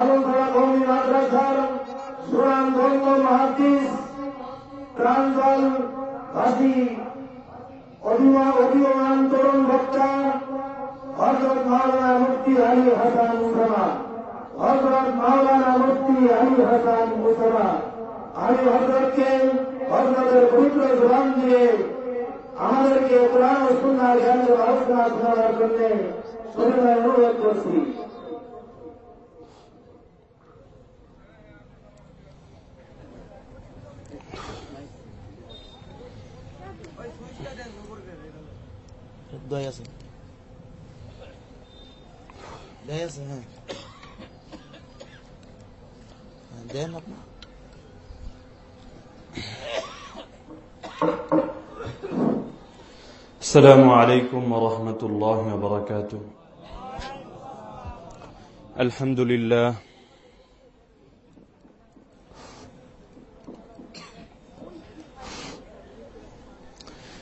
কৌমি মাদ্রাসার সুনামধন্য মহাদিস প্রাঞ্জল অভিমা অভিমান তরুণ বক্তা হজরত মাওলানা মুফতি আলী হাসান মুসামা হজরত মাওলানা মুফতি অনুরোধ করছি। ده يصل. لا يصل هذا ده مطمع السلام عليكم ورحمة الله وبركاته. الحمد لله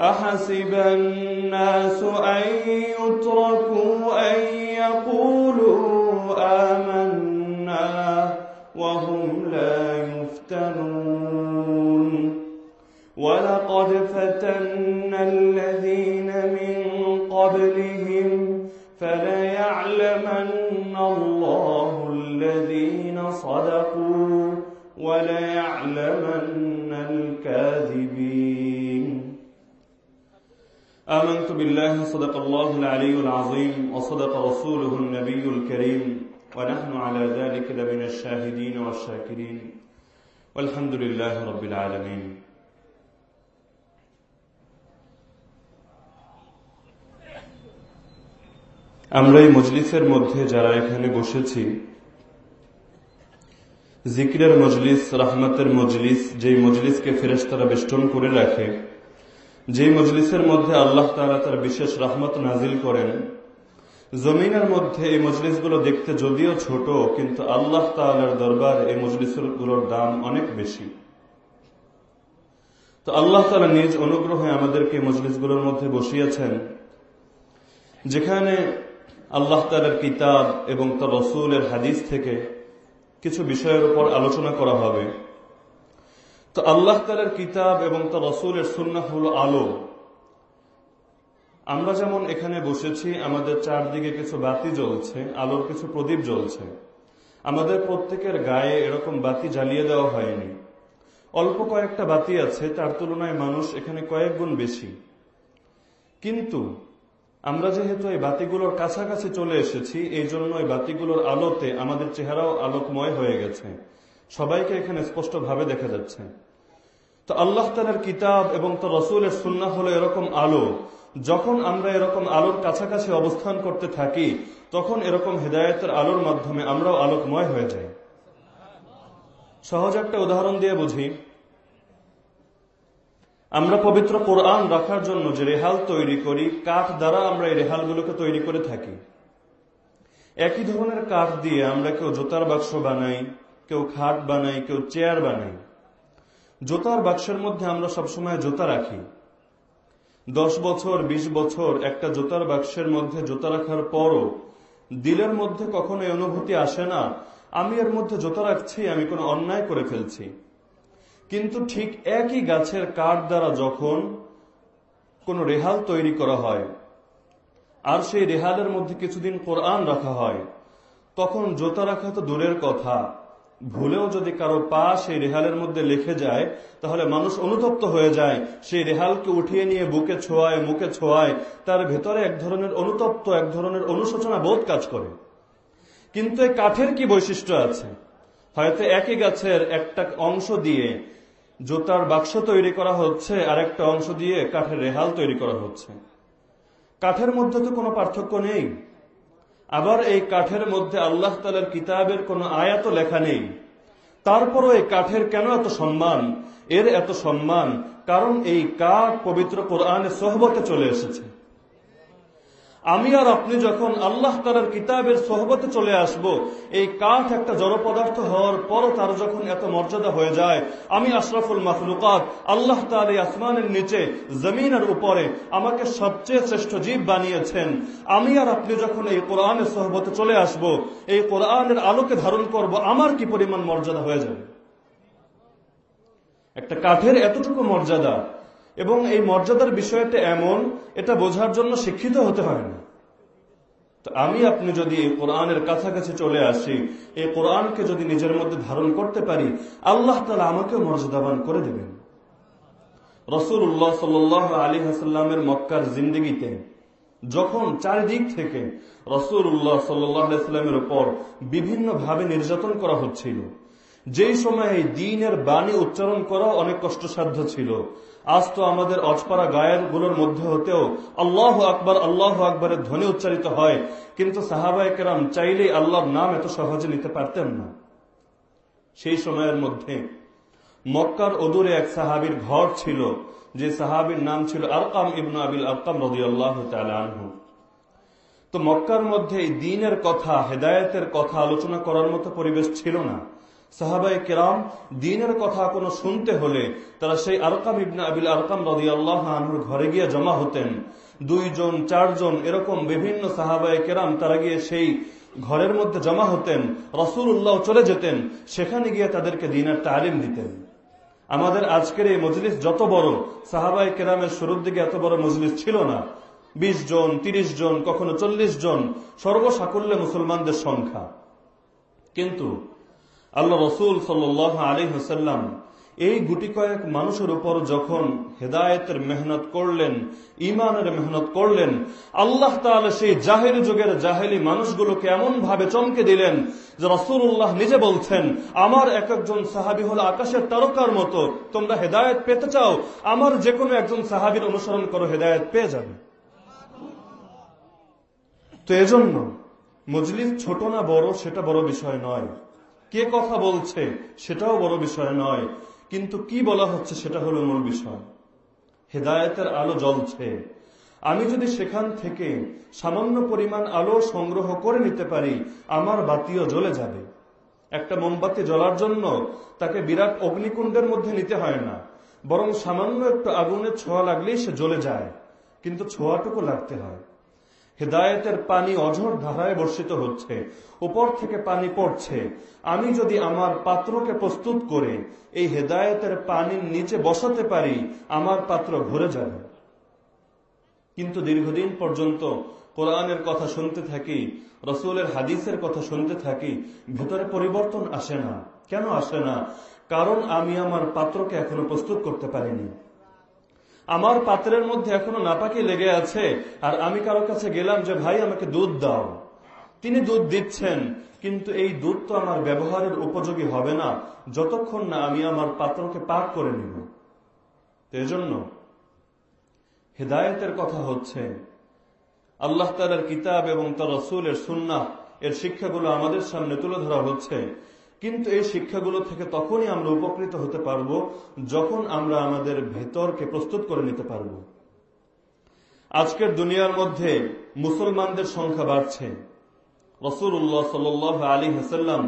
أحسب الناس أن يتركوا أن يقولوا آمنا وهم لا يفتنون. ولقد فتنا الذين بالله صدق الله العلي العظيم وصدق رسوله النبي الكريم ونحن على ذلك لمن الشاهدين والشاكرين والحمد لله رب العالمين আমরা এই মজলিসের মধ্যে যারা এখানে বসেছি জিকিরের মজলিস রহমতের মজলিস যেই মজলিসকে ফেরেশতারা বেষ্টন করে রাখে যেই মজলিসের মধ্যে আল্লাহ তাআলা তার বিশেষ রহমত নাজিল করেন, জমিনের মধ্যে এই মজলিসগুলো দেখতে যদিও ছোট, কিন্তু আল্লাহ তাআলার দরবার এই মজলিসগুলোর দাম অনেক বেশি। তো আল্লাহ তাআলা নিজ অনুগ্রহে আমাদেরকে মজলিসগুলোর মধ্যে বসিয়েছেন, যেখানে আল্লাহ তালার কিতাব এবং তার রসুলের হাদিস থেকে কিছু বিষয়ের উপর আলোচনা করা হবে। তো আল্লাহ তালার কিতাব এবং তার রসুলের সুন্না হল আলো। আমরা যেমন এখানে বসেছি, আমাদের চারদিকে কিছু বাতি জ্বলছে, আলোর কিছু প্রদীপ জ্বলছে। আমাদের প্রত্যেকের গায়ে এরকম বাতি জ্বালিয়ে দেওয়া হয়নি। অল্প কয়েকটা বাতি আছে, তার তুলনায় মানুষ এখানে কয়েক গুণ বেশি। কিন্তু আমরা যেহেতু এই বাতিগুলোর কাছাকাছি চলে এসেছি, এই জন্য এই বাতিগুলোর আলোতে আমাদের চেহারাও আলোকময় হয়ে গেছে। সবাইকে এখানে স্পষ্টভাবে দেখা যাচ্ছে। তো আল্লাহ তালার কিতাব এবং তো রসুলের সুন্না হলো এরকম আলো। যখন আমরা এরকম আলোর কাছাকাছি অবস্থান করতে থাকি, তখন এরকম হৃদায়তের আলোর মাধ্যমে আমরাও আলোকময় হয়ে যাই। সহজ একটা উদাহরণ দিয়ে বুঝি। আমরা পবিত্র কোরআন রাখার জন্য যে রেহাল তৈরি করি, কাঠ দ্বারা আমরা এই রেহালগুলোকে তৈরি করে থাকি। একই ধরনের কাঠ দিয়ে আমরা কেউ জোতার বাক্স বানাই কেউ খাট বানাই, কেউ চেয়ার বানাই। জোতার বাক্সের মধ্যে আমরা সবসময় জুতা রাখি। দশ বছর ২০ বছর একটা জুতার বাক্সের মধ্যে জুতা রাখার পরও দিলের মধ্যে কখনো অনুভূতি আসে না, আমি এর মধ্যে জুতা রাখছি, আমি কোনো অন্যায় করে ফেলছি। কিন্তু ঠিক একই গাছের কাঠ দ্বারা যখন কোনো রেহাল তৈরি করা হয়, আর সেই রেহালের মধ্যে কিছুদিন কোরআন রাখা হয়, তখন জোতা রাখা তো দূরের কথা। ভুলেও যদি কারও পা সেই রেহালের মধ্যে লেখে যায়, তাহলে মানুষ অনুতপ্ত হয়ে যায়। সেই রেহালকে উঠিয়ে নিয়ে বুকে ছোঁয়ায়, মুখে ছোঁয়ায়, তার ভেতরে এক ধরনের অনুতপ্ত, এক ধরনের অনুশোচনা বোধ কাজ করে। কিন্তু এই কাঠের কি বৈশিষ্ট্য আছে? হয়তো একই গাছের একটা অংশ দিয়ে জুতার বাক্স তৈরি করা হচ্ছে আর একটা অংশ দিয়ে কাঠের রেহাল তৈরি করা হচ্ছে। কাঠের মধ্যে তো কোনো পার্থক্য নেই। আবার এই কাঠের মধ্যে আল্লাহ তালার কিতাবের কোনো আয়াত লেখা নেই। তারপরও এই কাঠের কেন এত সম্মান? এর এত সম্মান কারণ এই কাঠ পবিত্র কোরআনে সহবতে চলে এসেছে। আমি আর আপনি যখন আল্লাহ তালার কিতাবের সহবতে চলে আসব, এই কাঠ একটা জড় পদার্থ হওয়ার পরও তার যখন এত মর্যাদা হয়ে যায়, আমি আশরাফুল মাহলুকাত আল্লাহ তাল আসমানের নিচে, জমিনের উপরে আমাকে সবচেয়ে শ্রেষ্ঠ জীব বানিয়েছেন। আমি আর আপনি যখন এই কোরআনের সহবতে চলে আসব, এই কোরআনের আলোকে ধারণ করব, আমার কি পরিমাণ মর্যাদা হয়ে যাবে? একটা কাঠের এতটুকু মর্যাদা এবং এই মর্যাদার বিষয়টা এমন, এটা বোঝার জন্য শিক্ষিত হতে হয় না। আমি আপনি যদি এই কোরআনের কাছাকাছি চলে আসি, এই কোরআনকে যদি নিজের মধ্যে ধারণ করতে পারি, আল্লাহ তালা আমাকে মর্যাদাবান করে দেবেন। রসুল উল্লাহ সাল আলী হাসাল্লামের মক্কার জিন্দিগিতে যখন চারিদিক থেকে রসুল উল্লাহ সাল্লামের উপর বিভিন্নভাবে নির্যাতন করা হচ্ছিল, যেই সময়ে দিনের বাণী উচ্চারণ করা অনেক কষ্টসাধ্য ছিল আজ তো আমাদের অজপাড়া গায়েরগুলোর মধ্যে হতেও আল্লাহ আকবর, আল্লাহ আকবরের ধ্বনি উচ্চারিত হয়। কিন্তু সাহাবায় কেরাম চাইলেই আল্লাহর নাম এত সহজে নিতে পারতেন না। সেই সময়ের মধ্যে মক্কার অদূরে এক সাহাবির ঘর ছিল, যে সাহাবির নাম ছিল আরকাম ইবনু আবিল আরকাম রদি আল্লাহ আনহু। তো মক্কার মধ্যে দিনের কথা, হেদায়তের কথা আলোচনা করার মতো পরিবেশ ছিল না। সাহাবাই কেরাম দিনের কথা কোনো শুনতে হলে তারা সেই আরকাম ইবনা আবিল আরকাম রদি আল্লাহ আনহুর ঘরে গিয়ে জমা হতেন। দুইজন, চারজন এরকম বিভিন্ন সাহাবাই কেরাম তারা গিয়ে সেই ঘরের মধ্যে জমা হতেন রসুল উল্লাহ চলে যেতেন, সেখানে গিয়ে তাদেরকে দিনের তালিম দিতেন। আমাদের আজকের এই মজলিস যত বড় সাহাবাই কেরামের শুরুর দিকে এত বড় মজলিস ছিল না। বিশ জন, তিরিশ জন, কখনো চল্লিশ জন, সর্বসাকুল্যে মুসলমানদের সংখ্যা। কিন্তু আল্লাহ রসুল সাল আলী হাসাল্লাম এই গুটি কয়েক মানুষের উপর যখন হেদায়তের মেহনত করলেন ইমানের মেহনত করলেন, আল্লাহ তাহলে সেই জাহেরি যুগের জাহেলি মানুষগুলোকে এমন ভাবে চমকে দিলেন যে রসুল্লাহ নিজে বলছেন, আমার এক একজন সাহাবি হল আকাশের তারকার মতো, তোমরা হেদায়ত পেতে চাও, আমার যে কোনো একজন সাহাবির অনুসরণ করো, হেদায়ত পেয়ে যাবে। তো এজন্য মজলিস ছোট না বড়, সেটা বড় বিষয় নয়। কে কথা বলছে সেটাও বড় বিষয় নয়। কিন্তু কি বলা হচ্ছে সেটা হলো মূল বিষয়। হেদায়তের আলো জ্বলছে। আমি যদি সেখান থেকে সামান্য পরিমাণ আলো সংগ্রহ করে নিতে পারি, আমার বাতিও জ্বলে যাবে। একটা মোমবাতি জ্বলার জন্য তাকে বিরাট অগ্নিকুণ্ডের মধ্যে নিতে হয় না। বরং সামান্য একটু আগুনের ছোঁয়া লাগলেই সে জ্বলে যায়। কিন্তু ছোঁয়াটুকু লাগতে হয়। হেদায়তের পানি অঝর ধারায় বর্ষিত হচ্ছে, উপর থেকে পানি পড়ছে। আমি যদি আমার পাত্রকে প্রস্তুত করে এই হেদায়তের পানির নিচে বসাতে পারি, আমার পাত্র ভরে যাবে। কিন্তু দীর্ঘদিন পর্যন্ত কোরআনের কথা শুনতে থাকি, রসুলের হাদিসের কথা শুনতে থাকি, ভেতরে পরিবর্তন আসে না। কেন আসে না? কারণ আমি আমার পাত্রকে এখনও প্রস্তুত করতে পারিনি। আমার পাত্রের মধ্যে এখনও নাপাকি লেগে আছে, আর আমি কারও কাছে গেলাম যে, ভাই, আমাকে দুধ দাও। তিনি দুধ দিচ্ছেন, কিন্তু এই দুধ তো আমার ব্যবহারের উপযোগী হবে না, যতক্ষণ না আমি আমার পাত্রকে পাক করে নিব। এজন্য হেদায়তের কথা হচ্ছে, আল্লাহ তালার কিতাব এবং তার রসুলের সুন্না এর শিক্ষাগুলো আমাদের সামনে তুলে ধরা হচ্ছে। কিন্তু এই শিক্ষাগুলো থেকে তখনই আমরা উপকৃত হতে পারব যখন আমরা আমাদের ভেতরকে প্রস্তুত করে নিতে পারব। আজকের দুনিয়ার মধ্যে মুসলমানদের সংখ্যা বাড়ছে। রসুল্লাহ সাল আলী হাসাল্লাম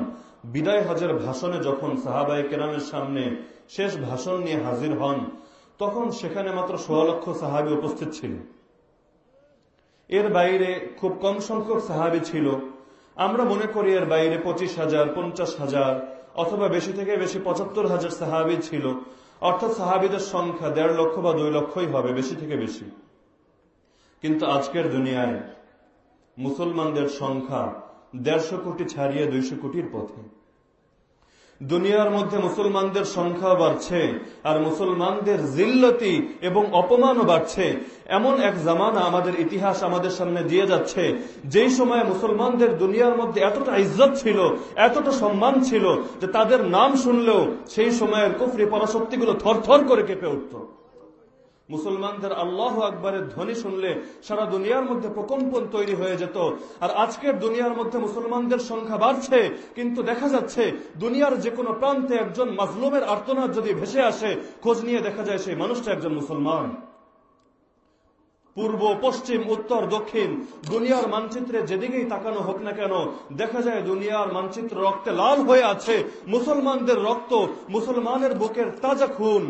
বিদায় হজের ভাষণে যখন সাহাবাই কেরামের সামনে শেষ ভাষণ নিয়ে হাজির হন, তখন সেখানে মাত্র সোয়া লক্ষ সাহাবি উপস্থিত ছিল। এর বাইরে খুব কম সংখ্যক সাহাবি ছিল। আমরা মনে করি এর বাইরে পঁচিশ হাজার, পঞ্চাশ হাজার, অথবা বেশি থেকে বেশি পঁচাত্তর হাজার সাহাবি ছিল। অর্থাৎ সাহাবিদের সংখ্যা দেড় লক্ষ বা দুই লক্ষই হবে, বেশি থেকে বেশি। কিন্তু আজকের দুনিয়ায় মুসলমানদের সংখ্যা দেড়শো কোটি ছাড়িয়ে দুইশো কোটির পথে। দুনিয়ার মধ্যে মুসলমানদের সংখ্যা বাড়ছে, আর মুসলমানদের জিল্লতি এবং অপমানও বাড়ছে। এমন এক জামানা আমাদের ইতিহাস আমাদের সামনে দিয়ে যাচ্ছে, যেই সময়ে মুসলমানদের দুনিয়ার মধ্যে এতটা ইজ্জত ছিল, এতটা সম্মান ছিল, যে তাদের নাম শুনলেও সেই সময়ের কুফরি পরাশক্তিগুলো থরথর করে কেঁপে উঠত। মুসলমানদের আল্লাহ আকবরের ধ্বনি শুনলে সারা দুনিয়ার মধ্যে প্রকম্পন তৈরি হয়ে যেত। আর আজকের দুনিয়ার মধ্যে মুসলমানদের সংখ্যা বাড়ছে, কিন্তু দেখা যাচ্ছে দুনিয়ার যে কোনো প্রান্তে একজন মাজলুমের আর্তনাদ যদি ভেসে আসে, খোঁজ নিয়ে দেখা যায় সেই মানুষটা একজন মুসলমান। পূর্ব, পশ্চিম, উত্তর, দক্ষিণ, দুনিয়ার মানচিত্রে যেদিকেই তাকানো হোক না কেন, দেখা যায় দুনিয়ার মানচিত্র রক্তে লাল হয়ে আছে। মুসলমানদের রক্ত মুসলমানের বুকের তাজা খুন।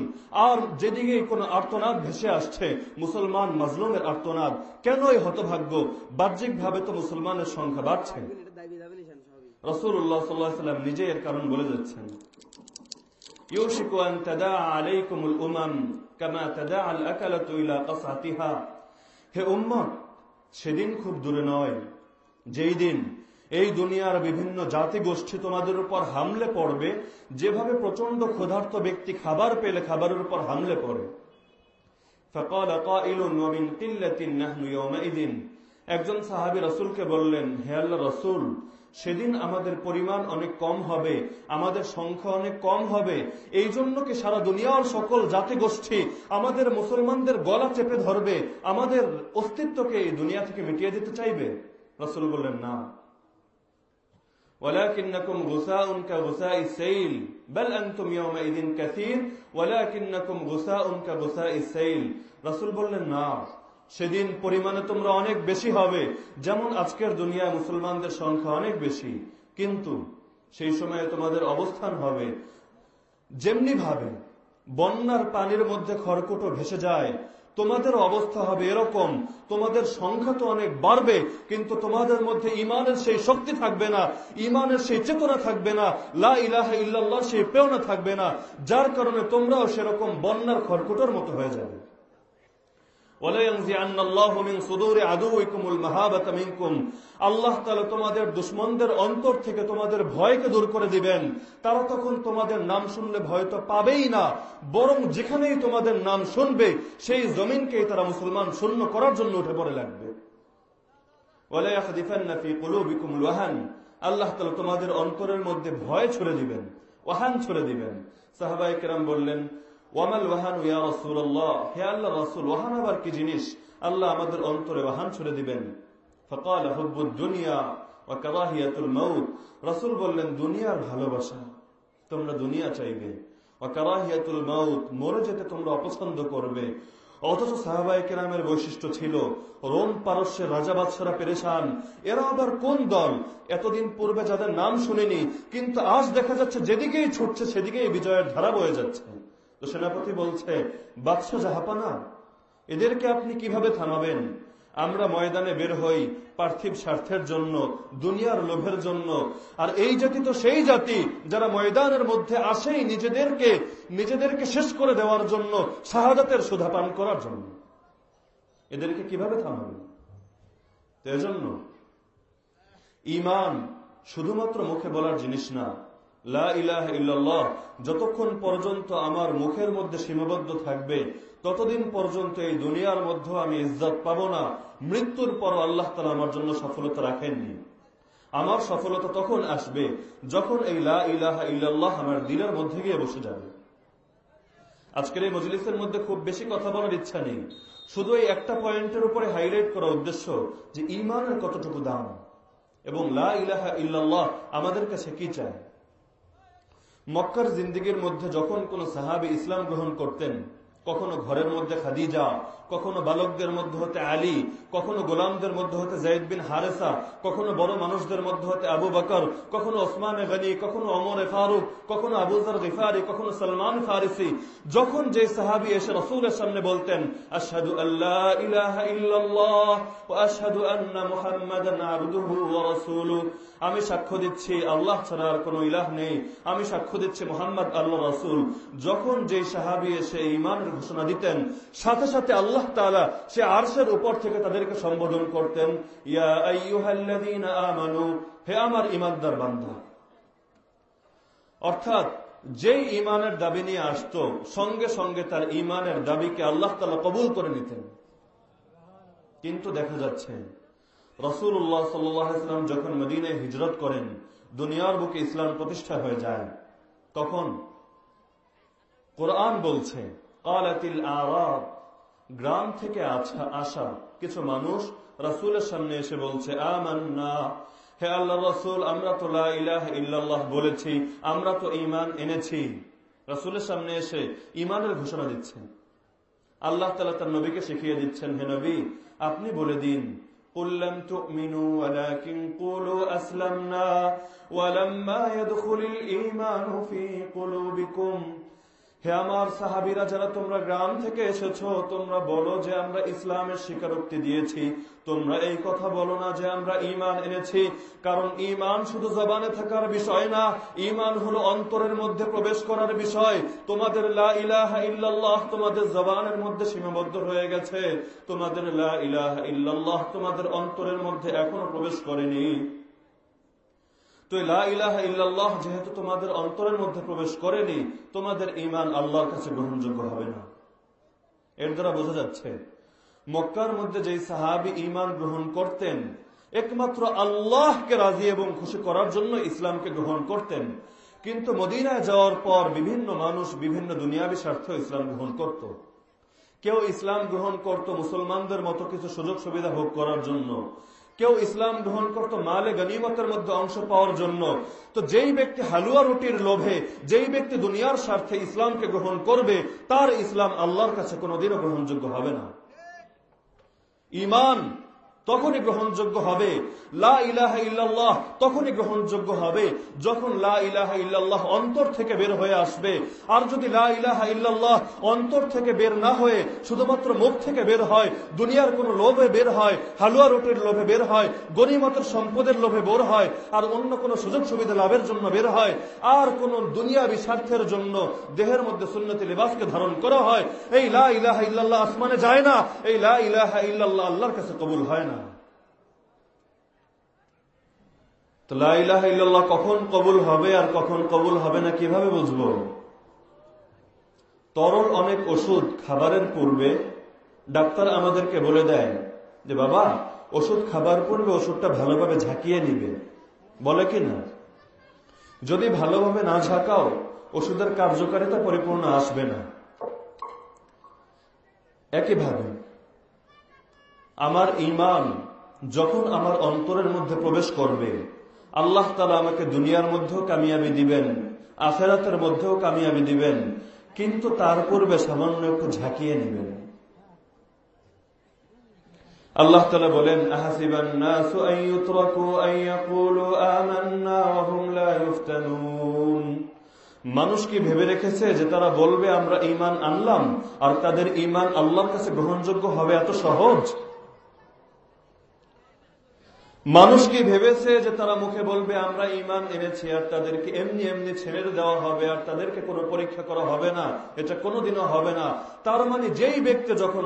আর যেদিকেই কোনো আর্তনাদ ভেসে আসছে, মুসলমান মাজলুমের আর্তনাদ। কেন এই হতভাগ্য? বাহ্যিকভাবে তো মুসলমানের সংখ্যা বাড়ছে। রসুল্লাহ সাল্লাম নিজে এর কারণ বলে যাচ্ছেন। ইউশিকু আন তাদা আলাইকুমুল উমাম কামা তাদা আল আকালাতু ইলা কাসাতিহা। হে উম্মত, সেদিন খুব দূরে নয়। যেই দিন এই দুনিয়ার বিভিন্ন জাতি গোষ্ঠী তোমাদের উপর হামলে পড়বে, যেভাবে প্রচণ্ড ক্ষুধার্ত ব্যক্তি খাবার পেলে খাবারের উপর হামলে পড়ে। একজন সাহাবি রসুলকে বললেন, হে আল্লাহ রসুল সেদিন আমাদের পরিমাণ অনেক কম হবে আমাদের সংখ্যা অনেক কম হবে এই জন্য কি সারা দুনিয়ার সকল জাতি গোষ্ঠী আমাদের মুসলমানদের গলা চেপে ধরবে আমাদের অস্তিত্বকে এই দুনিয়া থেকে মিটিয়ে দিতে চাইবে রসুল বললেন না ولكنكم غثاء كغثاء السيل بل أنتم يومئذ كثير ولكنكم غثاء كغثاء السيل রসুল বললেন না সেদিন পরিমাণে তোমরা অনেক বেশি হবে। যেমন আজকের দুনিয়ায় মুসলমানদের সংখ্যা অনেক বেশি। কিন্তু সেই সময়ে তোমাদের অবস্থান হবে। যেমনি ভাবে বন্যার পানির মধ্যে খড়কুটো ভেসে যায়, তোমাদের অবস্থা হবে এরকম। তোমাদের সংখ্যা তো অনেক বাড়বে, কিন্তু তোমাদের মধ্যে ইমানের সেই শক্তি থাকবে না, ইমানের সেই চেতনা থাকবে না, লা ইলাহা ইল্লাল্লাহ সেই পেওনা থাকবে না, যার কারণে তোমরাও সেরকম বন্যার খড়কুটোর মতো হয়ে যাবে। আল্লাহ তোমাদের অন্তর থেকে তোমাদের ভয়কে দূর করে দিবেন। তারা তখন তোমাদের নাম শুনলে ভয় তো পাবেই না। বরং যেখানেই তোমাদের নাম শুনবে, সেই জমিনকেই তারা মুসলমান শূন্য করার জন্য উঠে পড়ে লাগবে। আল্লাহ তোমাদের অন্তরের মধ্যে ভয় ছড়ে দিবেন, ওয়াহান ছড়ে দিবেন। সাহাবাই কেরাম বললেন ওয়ামাল ওয়াহান ইয়া হে ওয়াহান আবার কি জিনিস? আল্লাহ আমাদের অন্তরে ওয়াহান দিবেন। বললেন, দুনিয়ার ভালোবাসা তোমরা দুনিয়া চাইবে। মরে যেতে তোমরা অপছন্দ করবে। অথচ সাহাবাই কেরামের বৈশিষ্ট্য ছিল, রোম পারস্যের রাজা বাদশারা পেরেশান। এরা আবার কোন দল? এতদিন পূর্বে যাদের নাম শুনিনি, কিন্তু আজ দেখা যাচ্ছে যেদিকেই ছুটছে সেদিকেই বিজয়ের ধারা বয়ে যাচ্ছে। তো সেনাপতি বলছে, বাদশাহ জাহাপানা, এদেরকে আপনি কীভাবে থামাবেন? আমরা ময়দানে বের হই পার্থিব স্বার্থের জন্য, দুনিয়ার লোভের জন্য। আর এই জাতি তো সেই জাতি যারা ময়দানের মধ্যে আসেই নিজেদেরকে নিজেদেরকে শেষ করে দেওয়ার জন্য, শাহাদাতের সুধা পান করার জন্য। এদেরকে কীভাবে থামাবেন? এজন্য, ইমান শুধুমাত্র মুখে বলার জিনিস না লা ইলাহ ইল্লাল্লাহ, যতক্ষণ পর্যন্ত আমার মুখের মধ্যে সীমাবদ্ধ থাকবে, ততদিন পর্যন্ত এই দুনিয়ার মধ্যে আমি ইজ্জত পাব না। মৃত্যুর পর আল্লাহ তালা আমার জন্য সফলতা রাখেননি। আমার সফলতা তখন আসবে যখন এই লা ইলাহা ইল্লাল্লাহ আমার দিলের মধ্যে গিয়ে বসে যাবে। আজকের এই মজলিসের মধ্যে খুব বেশি কথা বলার ইচ্ছা নেই। শুধু এই একটা পয়েন্টের উপরে হাইলাইট করা উদ্দেশ্য যে ইমানের কতটুকু দাম এবং লা ইলাহা ইল্লাল্লাহ আমাদের কাছে কি চায়। মক্কার জিন্দিগির মধ্যে যখন কোন সাহাবি ইসলাম গ্রহণ করতেন কখনো ঘরের মধ্যে খাদিজা, কখনো বালকদের মধ্যে হতে আলী, কখনো গোলামদের মধ্যে হতে জাইদ বিন হারেসা, কখনো বড় মানুষদের মধ্যে হতে আবু বকর, কখনো ওসমান গনি, কখনো অমর এ ফারুক, কখনো আবুজার গিফারি, কখনো সলমান ফারিসি, যখন যে সাহাবি এসে রসুলের সামনে বলতেন, আশহাদু আল্লাহ ইলাহা ইল্লাল্লাহ আমি সাক্ষ্য দিচ্ছি আল্লাহ ছাড়া আর কোনো ইলাহ নেই। আমি সাক্ষ্য দিচ্ছি মোহাম্মদ আল্লাহ রাসূল। যখন যে সাহাবি এসে ইমানের ঘোষণা দিতেন। সাথে সাথে আল্লাহ তাআলা সে আরশের উপর থেকে তাদেরকে সম্বোধন করতেন, ইয়া হে আমার ইমানদার বান্দা। অর্থাৎ, যেই ইমানের দাবি নিয়ে আসত, সঙ্গে সঙ্গে তার ইমানের দাবিকে আল্লাহ তালা কবুল করে নিতেন। কিন্তু দেখা যাচ্ছে রসুল্লাহ সাল্লাম যখন মদিনায় হিজরত করেন, দুনিয়ার বুকে ইসলাম প্রতিষ্ঠা হয়ে যায়, তখন কোরআন বলছে কালাতিল আরাব গ্রাম থেকে আসা কিছু মানুষ রাসুলের সামনে এসে বলছে আমান্না হে আল্লাহ রসুল আমরা তো ইলাহ ইল্লাল্লাহ বলেছি আমরা তো ইমান এনেছি রাসুলের সামনে এসে ইমানের ঘোষণা দিচ্ছেন আল্লাহ তালা তার নবীকে শিখিয়ে দিচ্ছেন হে নবী আপনি বলে দিন قل لم تؤمنوا ولكن قولوا أسلمنا ولما يدخل الإيمان في قلوبكم হে আমার সাহাবিরা, যারা তোমরা গ্রাম থেকে এসেছ, তোমরা বলো যে আমরা ইসলামের স্বীকারোক্তি দিয়েছি। তোমরা এই কথা বলো না যে আমরা ইমান এনেছি, কারণ ইমান শুধু জবানে থাকার বিষয় না ইমান হলো অন্তরের মধ্যে প্রবেশ করার বিষয়। তোমাদের ইল্লাল্লাহ তোমাদের জবানের মধ্যে সীমাবদ্ধ হয়ে গেছে। তোমাদের লা ইলাহা ইল্লাল্লাহ তোমাদের অন্তরের মধ্যে এখনও প্রবেশ করেনি। তো ইল্লাল্লাহ যেহেতু তোমাদের অন্তরের মধ্যে প্রবেশ করেনি, তোমাদের ইমান আল্লাহর কাছে গ্রহণযোগ্য হবে না। এর দ্বারা বোঝা যাচ্ছে, মক্কার মধ্যে যে সাহাবি ইমান গ্রহণ করতেন, একমাত্র আল্লাহকে রাজি এবং খুশি করার জন্য ইসলামকে গ্রহণ করতেন, কিন্তু মদিনায় যাওয়ার পর বিভিন্ন মানুষ বিভিন্ন দুনিয়াবী স্বার্থ ইসলাম গ্রহণ করত। কেউ ইসলাম গ্রহণ করত মুসলমানদের মতো কিছু সুযোগ সুবিধা ভোগ করার জন্য কেউ ইসলাম গ্রহণ করতো, মালে গনিমতের মধ্যে অংশ পাওয়ার জন্য। তো যেই ব্যক্তি হালুয়া রুটির লোভে, যেই ব্যক্তি দুনিয়ার স্বার্থে ইসলামকে গ্রহণ করবে, তার ইসলাম আল্লাহর কাছে কোনোদিনও গ্রহণযোগ্য হবে না। ইমান তখনই গ্রহণযোগ্য হবে। লা ইলাহা ইল্লাল্লাহ তখনই গ্রহণযোগ্য হবে যখন লা ইলাহা ইল্লাল্লাহ অন্তর থেকে বের হয়ে আসবে। আর যদি লা ইলাহা ইল্লাল্লাহ অন্তর থেকে বের না হয়ে শুধুমাত্র মুখ থেকে বের হয়, দুনিয়ার কোন লোভে বের হয়, হালুয়া রুটির লোভে বের হয় গণিমতের সম্পদের লোভে বের হয়, আর অন্য কোনো সুযোগ সুবিধা লাভের জন্য বের হয়, আর কোন দুনিয়া বিস্বার্থের জন্য দেহের মধ্যে সুন্নতি লেবাসকে ধারণ করা হয়, এই লা ইলাহা ইল্লাল্লাহ আসমানে যায় না, এই লা ইলাহা ইল্লাল্লাহ আল্লাহর কাছে কবুল হয় না। তো লাইলাহ কখন কবুল হবে আর কখন কবুল হবে না কীভাবে বুঝব? তরল অনেক ওষুধ খাবারের পূর্বে ডাক্তার আমাদেরকে বলে দেয় যে, বাবা, ওষুধ খাবার পূর্বে ওষুধটা ভালোভাবে ঝাঁকিয়ে নিবে। বলে কি না? যদি ভালোভাবে না ঝাঁকাও, ওষুধের কার্যকারিতা পরিপূর্ণ আসবে না। একইভাবে, আমার ইমান যখন আমার অন্তরের মধ্যে প্রবেশ করবে আল্লাহ তালা আমাকে দুনিয়ার মধ্যেও কামিয়াবি দিবেন আফেরাতের মধ্যেও কামিয়াবি দিবেন, কিন্তু তার পূর্বে সামান্য একটু ঝাঁকিয়ে নেবেন। আল্লাহ তালা বলেন মানুষ কি ভেবে রেখেছে যে তারা বলবে, আমরা ইমান আনলাম, আর তাদের ইমান আল্লাহর কাছে গ্রহণযোগ্য হবে এত সহজ? মানুষ কি ভেবেছে যে তারা মুখে বলবে, আমরা ইমান এনেছি আর তাদেরকে এমনি এমনি ছেড়ে দেওয়া হবে আর তাদেরকে কোনো পরীক্ষা করা হবে না, এটা কোনোদিনও হবে না। তার মানে যেই ব্যক্তি যখন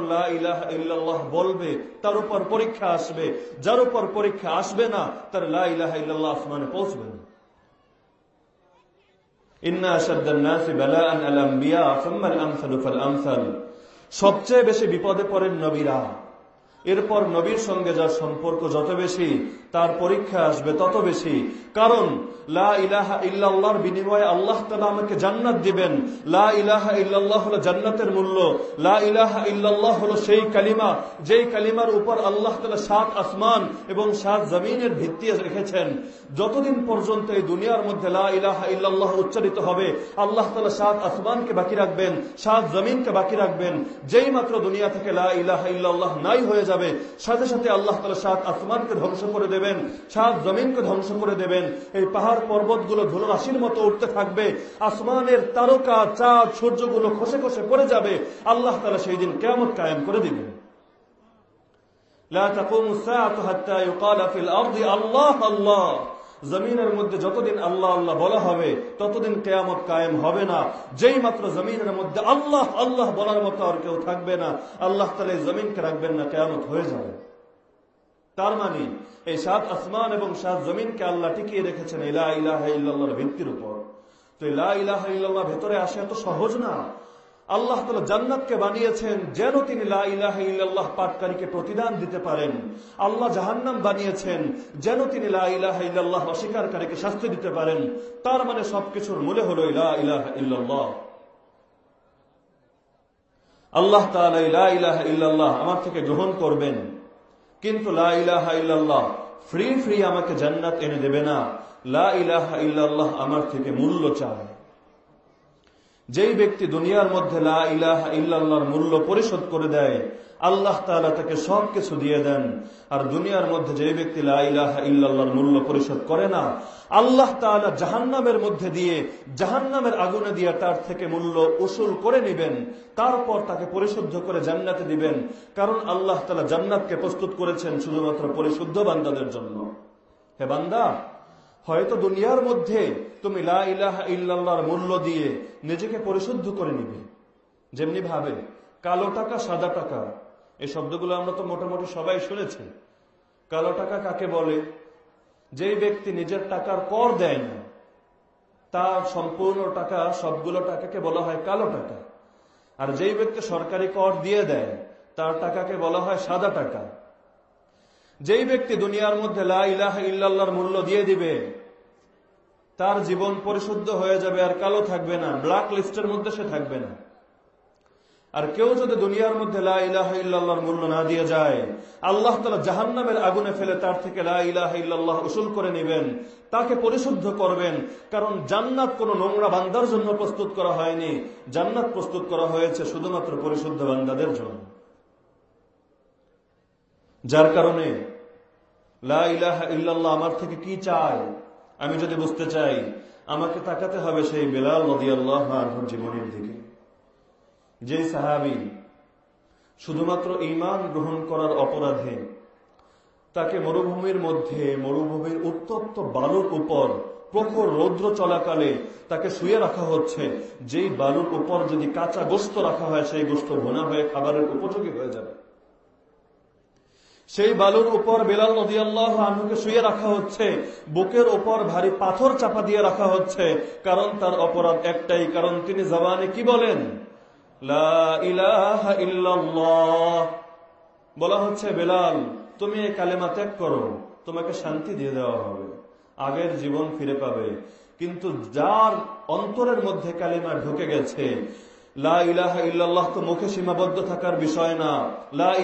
ইল্লাল্লাহ বলবে, তার উপর পরীক্ষা আসবে। যার উপর পরীক্ষা আসবে না, তার লা ইলাহ ইল্লাল্লাহ আসমানে পৌঁছবে না। সবচেয়ে বেশি বিপদে পড়েন নবীরা। এরপর নবীর সঙ্গে যার সম্পর্ক যত বেশি তার পরীক্ষা আসবে তত বেশি। কারণ বিনিময়ে আল্লাহ তালা আমাকে জান্নাত দিবেন। লা ইলাহা ইল্লাল্লাহ হলো জান্নাতের মূল্য। লা ইলাহা ইল্লাল্লাহ হলো সেই কালিমা, যেই কালিমার উপর আল্লাহ তালা সাত আসমান এবং সাত জমিনের ভিত্তি রেখেছেন। যতদিন পর্যন্ত এই দুনিয়ার মধ্যে লা ইলাহা ইল্লাল্লাহ উচ্চারিত হবে, আল্লাহ তালা সাত আসমানকে বাকি রাখবেন, সাত জমিনকে বাকি রাখবেন। যেই মাত্র দুনিয়া থেকে লা ইলাহা ইল্লাল্লাহ নাই হয়ে যাবে, সাথে সাথে আল্লাহ তালা সাত আসমানকে ধ্বংস করে দেবেন, সাত জমিনকে ধ্বংস করে দেবেন, এই পাহাড় পর্বতগুলো ধুলরাশির মতো উঠতে থাকবে, আসমানের তারকা, চাঁদ, সূর্যগুলো খসে খসে পড়ে যাবে, আল্লাহ তালা সেই দিন কেমন কায়েম করে দিবেন। জমিনের মধ্যে যতদিন আল্লাহ আল্লাহ বলা হবে, ততদিন কেয়ামত কায়েম হবে না। যেই মাত্র জমিনের মধ্যে আল্লাহ আল্লাহ বলার মতো আর কেউ থাকবে না, আল্লাহ তালে জমিনকে রাখবেন না, কেয়ামত হয়ে যাবে। তার মানে এই সাত আসমান এবং সাত জমিনকে আল্লাহ টিকিয়ে রেখেছেন ইলা ইলাহ ভিত্তির উপর। তো ইলা ইলাহ ইল্লাহ ভেতরে আসে এত সহজ না। আল্লাহ তালা জান্নাতকে বানিয়েছেন যেন তিনি লা ইলাহ ইল্লাল্লাহ পাঠকারীকে প্রতিদান দিতে পারেন। আল্লাহ জাহান্নাম বানিয়েছেন যেন তিনি লা ইলাহ অস্বীকারীকে শাস্তি দিতে পারেন। তার মানে সবকিছুর মূলে হলো ইলা ইলাহ ইল্লাল্লাহ। আল্লাহ তাআলা লা ইলাহ ইল্লাল্লাহ আমার থেকে গ্রহণ করবেন। কিন্তু লা ইলাহা ইল্লাল্লাহ ফ্রি ফ্রি আমাকে জান্নাত এনে দেবে না। লা ইলাহা ইল্লাল্লাহ আমার থেকে মূল্য চায়। যেই ব্যক্তি দুনিয়ার মধ্যে লা ইলাহা ইল্লাল্লাহর মূল্য পরিশোধ করে দেয় আল্লাহ তাআলা তাকে সব কিছু দিয়ে দেন। আর দুনিয়ার মধ্যে যে ব্যক্তি লা ইলাহা মূল্য পরিশোধ করে না, আল্লাহ তাআলা জাহান্নামের মধ্যে দিয়ে জাহান্নামের আগুনে দিয়ে তার থেকে মূল্য উসুল করে নেবেন। তারপর তাকে পরিশুদ্ধ করে জান্নাতে দিবেন। কারণ আল্লাহ তালা জান্নাতকে প্রস্তুত করেছেন শুধুমাত্র পরিশুদ্ধ বান্দাদের জন্য। হে বান্দা, হয়তো দুনিয়ার মধ্যে তুমি লা ইলাহা ইল্লাল্লাহর মূল্য দিয়ে নিজেকে পরিশুদ্ধ করে নিবে। যেমনি ভাবে কালো টাকা, সাদা টাকা এই শব্দগুলো আমরা তো মোটামুটি সবাই শুনেছি। কালো টাকা কাকে বলে? যেই ব্যক্তি নিজের টাকার কর দেয় না, তার সম্পূর্ণ টাকা, সবগুলো টাকাকে বলা হয় কালো টাকা। আর যেই ব্যক্তি সরকারি কর দিয়ে দেয়, তার টাকাকে বলা হয় সাদা টাকা। যেই ব্যক্তি দুনিয়ার মধ্যে লা ইলাহা মূল্য দিয়ে দিবে, তার জীবন পরিশুদ্ধ হয়ে যাবে আর কালো থাকবে না ব্ল্যাক লিস্টের মধ্যে সে থাকবে না। আর কেউ যদি দুনিয়ার মধ্যে লা মূল্য না দিয়ে যায়, আল্লাহ তালা জাহান্নামের আগুনে ফেলে তার থেকে লা ইলাহা ইল্লাল্লাহ উসুল করে নেবেন, তাকে পরিশুদ্ধ করবেন। কারণ জান্নাত কোন নোংরা বান্দার জন্য প্রস্তুত করা হয়নি। জান্নাত প্রস্তুত করা হয়েছে শুধুমাত্র পরিশুদ্ধ বান্দাদের জন্য। যার কারণে লা ইলাহা ইল্লাল্লাহ আমার থেকে কি চায়? আমি যদি বুঝতে চাই, আমাকে তাকাতে হবে সেই বেলাল নদী আল্লাহ জীবনের দিকে। যে সাহাবি শুধুমাত্র ইমান গ্রহণ করার অপরাধে তাকে মরুভূমির মধ্যে, মরুভূমির উত্তপ্ত বালুর উপর, প্রখর রৌদ্র চলাকালে তাকে শুয়ে রাখা হচ্ছে। যেই বালুর উপর যদি কাঁচা গোস্ত রাখা হয়, সেই গোস্ত ভোনা হয়ে খাবারের উপযোগী হয়ে যাবে। সেই বালুর উপর বেলাল নদী আল্লাহ আনুকে শুয়ে রাখা হচ্ছে। বুকের উপর ভারী পাথর চাপা দিয়ে রাখা হচ্ছে। কারণ তার অপরাধ একটাই, কারণ তিনি জবানে কি বলেন? বলা হচ্ছে, বেলাল, তুমি এই কালেমা ত্যাগ করো, তোমাকে শান্তি দিয়ে দেওয়া হবে, আগের জীবন ফিরে পাবে। কিন্তু যার অন্তরের মধ্যে কালেমা ঢুকে গেছে লা ইলাহা ইল্লাল্লাহ তো মুখে সীমাবদ্ধ থাকার বিষয় না।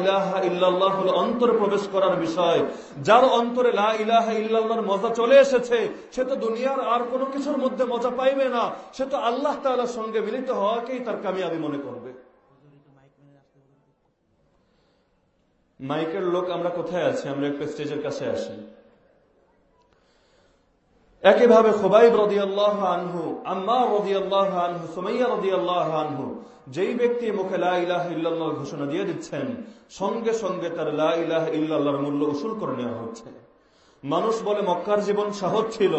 ইলাহা ইল্লাল্লাহ অন্তরে প্রবেশ করার বিষয়। যার অন্তরে মজা চলে এসেছে, সে তো দুনিয়ার আর কোনো কিছুর মধ্যে মজা পাইবে না। সে তো আল্লাহ সঙ্গে মিলিত হওয়াকেই তার কামিয়াবি মনে করবে। মাইকের লোক আমরা কোথায় আছি? আমরা একটু স্টেজের কাছে আসি। একইভাবে খোবাইব রদি আল্লাহ আনহু আম্মা রদি আল্লাহ আনহু, সুমাইয়া রদি আল্লাহ আনহু, যেই ব্যক্তি মুখে লাহ ইল্লাহ ঘোষণা দিয়ে দিচ্ছেন, সঙ্গে সঙ্গে তার লাহ ইল্লাহর মূল্য উসুল করে নেওয়া হচ্ছে। মানুষ বলে মক্কার জীবন সহজ ছিল।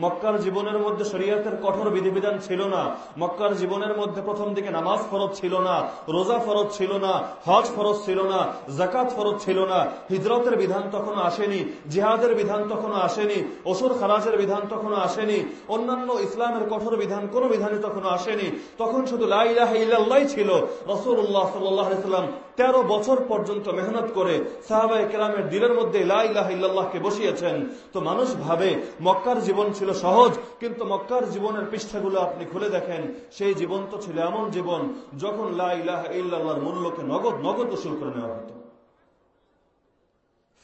মক্কার জীবনের মধ্যে শরিয়াতের কঠোর বিধিবিধান ছিল না। মক্কার জীবনের মধ্যে প্রথম দিকে নামাজ ফরজ ছিল না, রোজা ফরজ ছিল না, হজ ফরজ ছিল না জাকাত ফরজ ছিল না। হিজরতের বিধান তখনও আসেনি, জিহাদের বিধান তখনও আসেনি অসুর খারাজের বিধান তখনও আসেনি, অন্যান্য ইসলামের কঠোর বিধান কোন বিধানে তখনও আসেনি। তখন শুধু লাইলাহ ছিল। রসুল্লাহ সাল্লাম তেরো বছর পর্যন্ত মেহনত করে সাহাবাই কেরামের দিলের মধ্যে লাইলাহ ইল্লাহকে বসিয়েছেন। তো মানুষ ভাবে মক্কার জীবন ছিল সহজ, কিন্তু মক্কার জীবনের পৃষ্ঠাগুলো আপনি খুলে দেখেন, সেই জীবন তো ছিল এমন জীবন যখন লাইলাহ ইল্লাহর মূল্যকে নগদ নগদ উসুল করে নেওয়া হতো।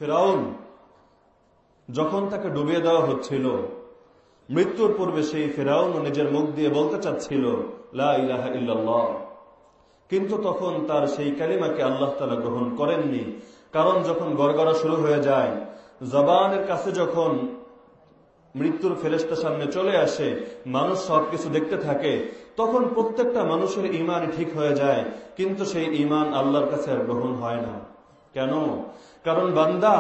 ফেরাউন যখন তাকে ডুবিয়ে দেওয়া হচ্ছিল, মৃত্যুর পূর্বে সেই ফেরাউন নিজের মুখ দিয়ে বলতে চাচ্ছিল, লা ইলাহা ইল্লাল্লাহ। কিন্তু তখন তার সেই কালিমাকে আল্লাহ তালা গ্রহণ করেননি। কারণ যখন গড়গড়া শুরু হয়ে যায়, জবানের কাছে যখন মৃত্যুর ফেরেস্তা সামনে চলে আসে, মানুষ সবকিছু দেখতে থাকে, তখন প্রত্যেকটা মানুষের ইমান ঠিক হয়ে যায়, কিন্তু সেই ইমান আল্লাহর কাছে আর গ্রহণ হয় না। কেন? কারণ বান্দা,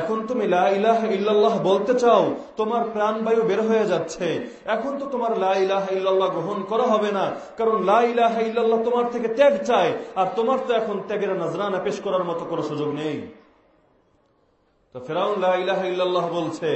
এখন তুমি লাহ ইল্লাল্লাহ বলতে চাও, তোমার প্রাণবায়ু বের হয়ে যাচ্ছে। এখন তো তোমার লাহ ইল্লাল্লাহ গ্রহণ করা হবে না, কারণ লাহ ইল্লাল্লাহ তোমার থেকে ত্যাগ চায়, আর তোমার তো এখন ত্যাগের নজরানা পেশ করার মতো কোনো সুযোগ নেই। তো ফেরাউন লা ইলাহ ইল্লাল্লাহ বলছে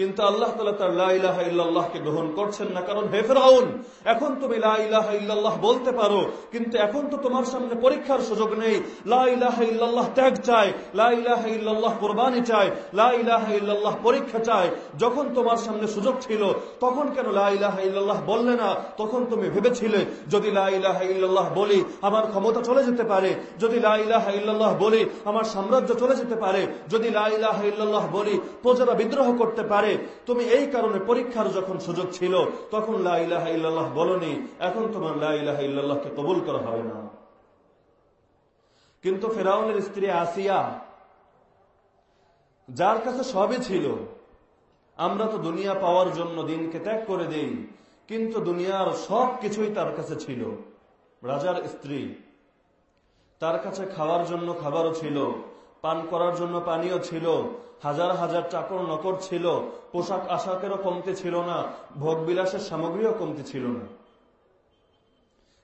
কিন্তু আল্লাহ তালা তার লাহ ইল্লাহকে গ্রহণ করছেন না। কারণ, হে ফেরাউন এখন তুমি লাহ ইল্লাহ বলতে পারো, কিন্তু এখন তো তোমার সামনে পরীক্ষার সুযোগ নেই। লাহ ইল্লাহ ত্যাগ চায় লাহ ইল্লাহ কোরবানি চায় লাহ ইল্লাহ পরীক্ষা চায়। যখন তোমার সামনে সুযোগ ছিল, তখন কেন লাহ ইল্লাহ বললে না? তখন তুমি ভেবেছিলে, যদি লাহ ইল্লাহ বলি, আমার ক্ষমতা চলে যেতে পারে। যদি লাহ ইল্লাহ বলি, আমার সাম্রাজ্য চলে যেতে পারে। যদি লাহ ইল্লাহ বলি, প্রজারা বিদ্রোহ করতে পারে। তুমি এই কারণে পরীক্ষার যখন সুযোগ ছিল, তখন লাহ ইল্লাহ বলনি, এখন তোমার লাহ ইল্লাহকে কবুল করা হবে না। কিন্তু ফেরাউনের স্ত্রী আসিয়া, যার কাছে সবই ছিল, আমরা তো দুনিয়া পাওয়ার জন্য দিনকে ত্যাগ করে দেই, কিন্তু দুনিয়ার সব কিছুই তার কাছে ছিল। রাজার স্ত্রী তার কাছে খাওয়ার জন্য খাবারও ছিল। পান করার জন্য পানিও ছিল। হাজার হাজার চাকর নকর ছিল। পোশাক আশাকেরও কমতে ছিল না। ভোগ বিলাসের সামগ্রীও কমতে ছিল না।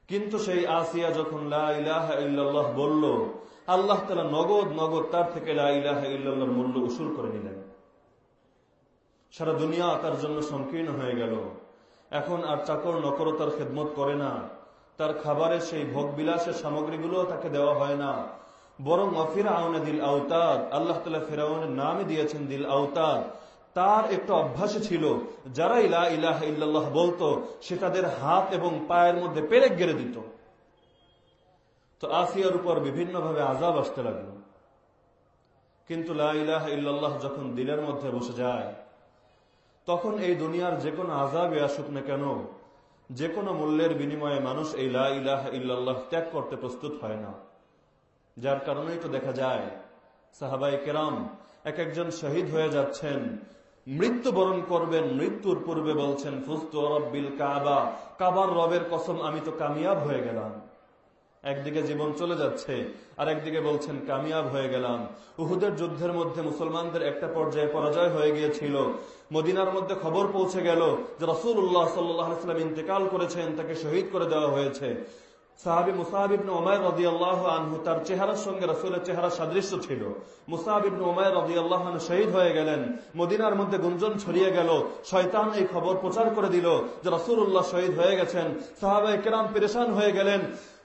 কিন্তু সেই আসিয়া যখন লাহ বলল, আল্লাহ তালা নগদ নগদ তার থেকে লাহ ইল্লাহর মূল্য উসুল করে নিলেন। সারা দুনিয়া তার জন্য সংকীর্ণ হয়ে গেল। এখন আর চাকর নকর তার খেদমত করে না। তার খাবারের সেই ভোগ বিলাসের সামগ্রীগুলো তাকে দেওয়া হয় না। বরং অফিরা আউনে দিল আওতাদ, আল্লাহ তালা ফেরাউনের নামই দিয়েছেন দিল আওতাদ। তার একটা অভ্যাস ছিল, যারা ইলা ইলাহ ইল্লাল্লাহ বলতো, সে তাদের হাত এবং পায়ের মধ্যে পেরেক গেড়ে দিত। তো আসিয়ার উপর বিভিন্নভাবে আজাব আসতে লাগল। কিন্তু লা ইলাহ ইল্লাল্লাহ যখন দিলের মধ্যে বসে যায়, তখন এই দুনিয়ার যে কোনো আজাবে আসুক না কেন, যে কোনো মূল্যের বিনিময়ে মানুষ এই লা ইলাহ ইল্লাল্লাহ ত্যাগ করতে প্রস্তুত হয় না। যার কারণেই তো দেখা যায় সাহাবাই কেরাম এক একজন শহীদ হয়ে যাচ্ছেন, মৃত্যুবরণ করবেন, মৃত্যুর পূর্বে বলছেন, ফুস্তু রব্বিল কাবা কাবার রবের কসম আমি তো কামিয়াব হয়ে গেলাম। একদিকে জীবন চলে যাচ্ছে আর একদিকে বলছেন, কামিয়াব হয়ে গেলাম। উহুদের যুদ্ধের মধ্যে মুসলমানদের একটা পর্যায়ে পরাজয় হয়ে গিয়েছিল। মদিনার মধ্যে খবর পৌঁছে গেল যে রসুল উল্লাহ সাল্লাম ইন্তেকাল করেছেন, তাকে শহীদ করে দেওয়া হয়েছে। সাহাবি আল্লাহ আনহু, তার চেহারার সঙ্গে রসুলের চেহারা সাদৃশ্য ছিল। আল্লাহ শহীদ হয়ে গেলেন, মদিনার মধ্যে গুঞ্জন ছড়িয়ে গেল, শয়তান এই খবর প্রচার করে দিল যে শহীদ হয়ে গেছেন কেরাম পেরেশান হয়ে গেলেন।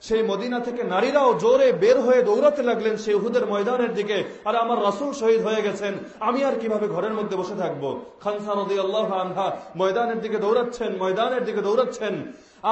সেই মদিনা থেকে নারীরাও জোরে বের হয়ে দৌড়াতে লাগলেন সেই উহুদের ময়দানের দিকে। আর আমার রাসুল শহীদ হয়ে গেছেন। আমি আর কীভাবে ঘরের মধ্যে বসে থাকব? খানসা নদী আল্লাহ আনহা ময়দানের দিকে দৌড়াচ্ছেন, ময়দানের দিকে দৌড়াচ্ছেন।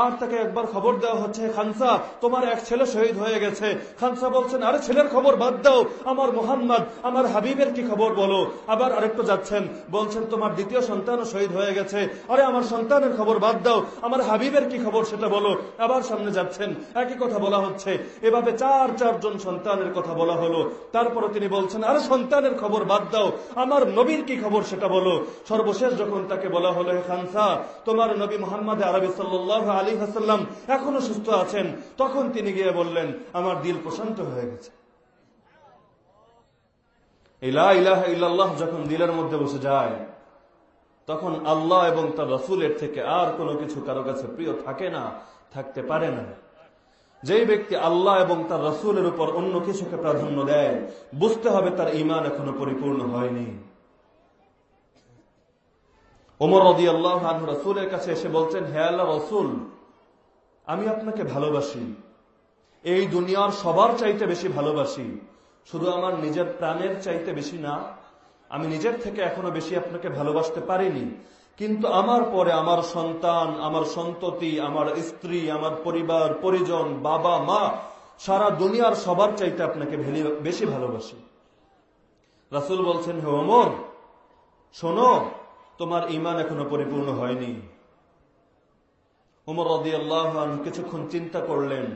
আর তাকে একবার খবর দেওয়া হচ্ছে, খানসা, তোমার এক ছেলে শহীদ হয়ে গেছে। খানসা বলছেন, আরে ছেলের খবর বাদ দাও। আমার মোহাম্মদ, আমার হাবিবের কি খবর বলো? আবার আরেকটু যাচ্ছেন, বলছেন, তোমার দ্বিতীয় সন্তানও শহীদ হয়ে গেছে। আরে আমার সন্তানের খবর বাদ দাও। আমার হাবিবের কি খবর সেটা বলো? আবার সামনে যাচ্ছেন, একই কথা বলা হচ্ছে। এভাবে চার, চারজন সন্তানের কথা বলা হলো। তারপরে তিনি বলছেন, আরে সন্তানের খবর বাদ দাও। আমার নবীর কি খবর সেটা বলো। সর্বশেষ যখন তাকে বলা হলো খানসা, তোমার নবী মোহাম্মদ আরবি সাল্লাহ আলী হাসাল্লাম এখনও সুস্থ আছেন। তখন তিনি গিয়ে বললেন, আমার দিল প্রশান্ত হয়ে গেছে। ইল্লাহ যখন দিলের মধ্যে বসে যায়, তখন আল্লাহ এবং তার রসুলের থেকে আর কোনো কিছু কারও কাছে প্রিয় থাকে না, থাকতে পারে না। যেই ব্যক্তি আল্লাহ এবং তার রসুলের উপর অন্য কিছুকে প্রাধান্য দেয়, বুঝতে হবে তার ইমান এখনও পরিপূর্ণ হয়নি। ওমর রদি আল্লাহ রসুলের কাছে এসে বলছেন, হে আল্লাহ রসুল, আমি আপনাকে ভালোবাসি। এই দুনিয়ার সবার চাইতে বেশি ভালোবাসি। শুধু আমার নিজের প্রাণের চাইতে বেশি না, আমি নিজের থেকে এখনও বেশি আপনাকে ভালোবাসতে পারিনি। কিন্তু আমার পরে আমার সন্তান, আমার সন্ততি, আমার স্ত্রী, আমার পরিবার, পরিজন, বাবা, মা, সারা দুনিয়ার সবার চাইতে আপনাকে বেশি ভালোবাসি। রাসুল বলছেন, হে ওমর, শোনো, তোমার ইমান এখনও পরিপূর্ণ হয়নি। ওমর রদি আল্লাহ কিছুক্ষণ চিন্তা করলেন,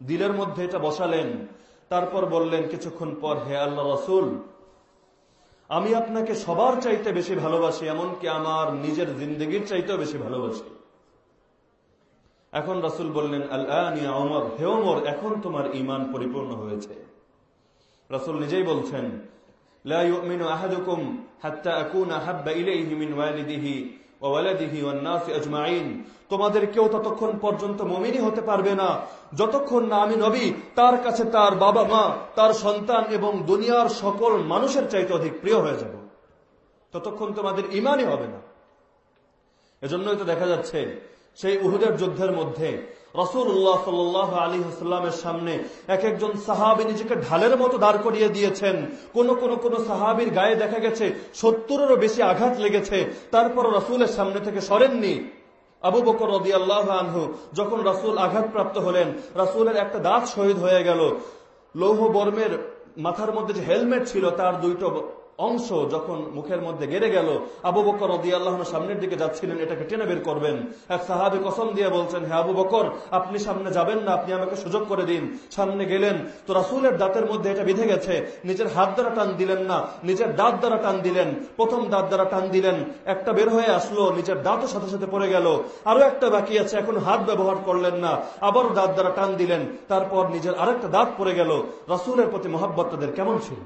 দিলের মধ্যে এটা বসালেন, তারপর বললেন, কিছুক্ষণ পর, হে আল্লাহ রসুল আমি আপনাকে সবার চাইতে বেশি ভালোবাসি, এমনকি আমার নিজের জিন্দগির চাইতেও বেশি ভালোবাসি। এখন রাসুল বললেন আল্লাহ হে অমর এখন তোমার ইমান পরিপূর্ণ হয়েছে। রাসুল নিজেই বলছেন, লা ইউমিনু আহাদুকুম হাত্তা আকুনা হাব্বা ইলাইহি মিন ওয়ালিদিহি। তোমাদের কেউ ততক্ষণ পর্যন্ত মমিনি হতে পারবে না। যতক্ষণ না আমি নবী, তার কাছে তার বাবা মা, তার সন্তান এবং দুনিয়ার সকল মানুষের চাইতে অধিক প্রিয় হয়ে যাব। ততক্ষণ তোমাদের ইমানই হবে না। এজন্যই তো দেখা যাচ্ছে, সেই উহুদের যুদ্ধের মধ্যে আলী সামনে এক একজন নিজেকে ঢালের মতো দাঁড় করিয়ে দিয়েছেন। গায়ে দেখা গেছে সত্তরেরও বেশি আঘাত লেগেছে। তারপর রসুলের সামনে থেকে সরেননি। আবু বকর রদি আল্লাহ আনহু যখন রাসুল আঘাতপ্রাপ্ত হলেন, রাসুলের একটা দাঁত শহীদ হয়ে গেল। লৌহ বর্মের মাথার মধ্যে যে হেলমেট ছিল, তার দুইটো অংশ যখন মুখের মধ্যে গেড়ে গেল, আবু বকর রদি আল্লাহ সামনের দিকে যাচ্ছিলেন, এটাকে টেনে বের করবেন। এক সাহাবি কসম দিয়ে বলছেন হ্যাঁ আবু বকর, আপনি সামনে যাবেন না, আপনি আমাকে সুযোগ করে দিন। সামনে গেলেন, তো রাসুলের দাঁতের মধ্যে এটা বিধে গেছে। নিজের হাত দ্বারা টান দিলেন না, নিজের দাঁত দ্বারা টান দিলেন। প্রথম দাঁত দ্বারা টান দিলেন, একটা বের হয়ে আসলো, নিজের দাঁতও সাথে সাথে পড়ে গেল। আরও একটা বাকি আছে, এখন হাত ব্যবহার করলেন না আবারও দাঁত দ্বারা টান দিলেন, তারপর নিজের আরেকটা দাঁত পড়ে গেল। রাসুলের প্রতি মহাব্বত তাদের কেমন ছিল?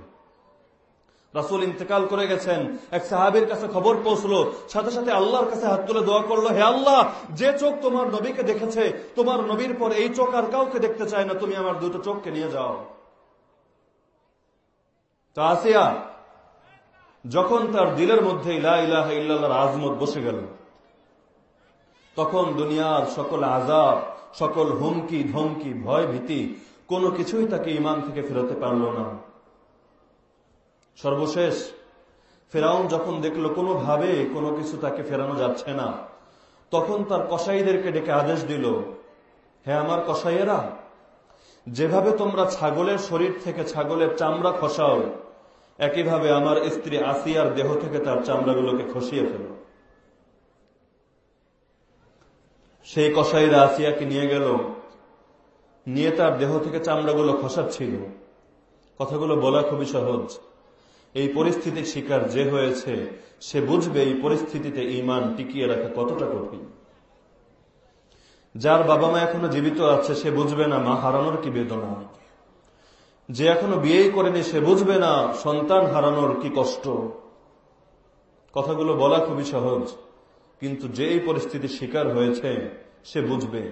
রাসুল ইন্তেকাল করে গেছেন। এক সাহাবির কাছে খবর পৌঁছলো। সাথে সাথে আল্লাহর কাছে হাত তুলে দোয়া করল, হে আল্লাহ, যে চোখ তোমার নবীকে দেখেছে, তোমার নবীর পর এই চোখ আর কাউকে দেখতে চায় না, তুমি আমার দুটো চোখকে নিয়ে যাও। তো আসিয়া যখন তার দিলের মধ্যে ইলা ইলাহ ইল্লাহর আজমত বসে গেল, তখন দুনিয়ার সকল আজাব সকল হুমকি ধমকি ভয় ভীতি কোনো কিছুই তাকে ইমান থেকে ফেরোতে পারল না। সর্বশেষ, ফেরাউন যখন দেখল কোনোভাবে কোনো কিছু তাকে ফেরানো যাচ্ছে না, তখন তার কসাইদেরকে ডেকে আদেশ দিল, হে আমার কসাইয়েরা, যেভাবে তোমরা ছাগলের শরীর থেকে ছাগলের চামড়া খসাও, একইভাবে আমার স্ত্রী আসিয়ার দেহ থেকে তার চামড়াগুলোকে খসিয়ে ফেল। সেই কসাইরা আসিয়াকে নিয়ে গেল, নিয়ে তার দেহ থেকে চামড়াগুলো খসাচ্ছিল। কথাগুলো বলা খুবই সহজ। এই পরিস্থিতির শিকার যে হয়েছে, সে বুঝবে এই পরিস্থিতিতে ইমান টিকিয়ে রাখা কতটা কঠিন। যার বাবা মা এখনও জীবিত আছে, সে বুঝবে না মা হারানোর কি বেদনা। যে এখনও বিয়েই করেনি, সে বুঝবে না সন্তান হারানোর কি কষ্ট। কথাগুলো বলা খুবই সহজ, কিন্তু যে এই পরিস্থিতির শিকার হয়েছে, সে বুঝবে।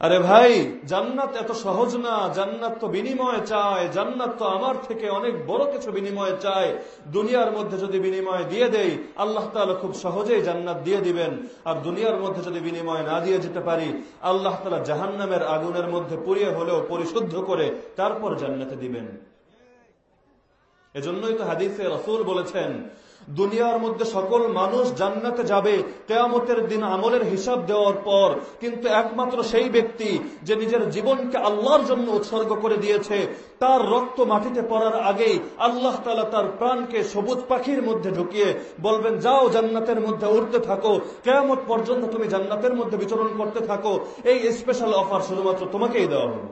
আরে ভাই, জান্নাত এত সহজ না, জান্নাত তো বিনিময় চায়, জান্নাত তো আমার থেকে অনেক বড় কিছু বিনিময় চায়। দুনিয়ার মধ্যে যদি বিনিময় দিয়ে দেই, আল্লাহ তালা খুব সহজেই জান্নাত দিয়ে দিবেন। আর দুনিয়ার মধ্যে যদি বিনিময় না দিয়ে যেতে পারি, আল্লাহ তালা জাহান্নামের আগুনের মধ্যে পুড়িয়ে হলেও পরিশুদ্ধ করে তারপর জান্নাতে দিবেন। এজন্যই তো হাদিসে রসুল বলেছেন দুনিয়ার মধ্যে সকল মানুষ জান্নাতে যাবে, কেয়ামতের দিন আমলের হিসাব দেওয়ার পর। কিন্তু একমাত্র সেই ব্যক্তি যে নিজের জীবনকে আল্লাহর জন্য উৎসর্গ করে দিয়েছে, তার রক্ত মাটিতে পড়ার আগেই আল্লাহ তালা তার প্রাণকে সবুজ পাখির মধ্যে ঢুকিয়ে বলবেন, যাও জান্নাতের মধ্যে উঠতে থাকো। কেয়ামত পর্যন্ত তুমি জান্নাতের মধ্যে বিচরণ করতে থাকো। এই স্পেশাল অফার শুধুমাত্র তোমাকেই দেওয়া হবে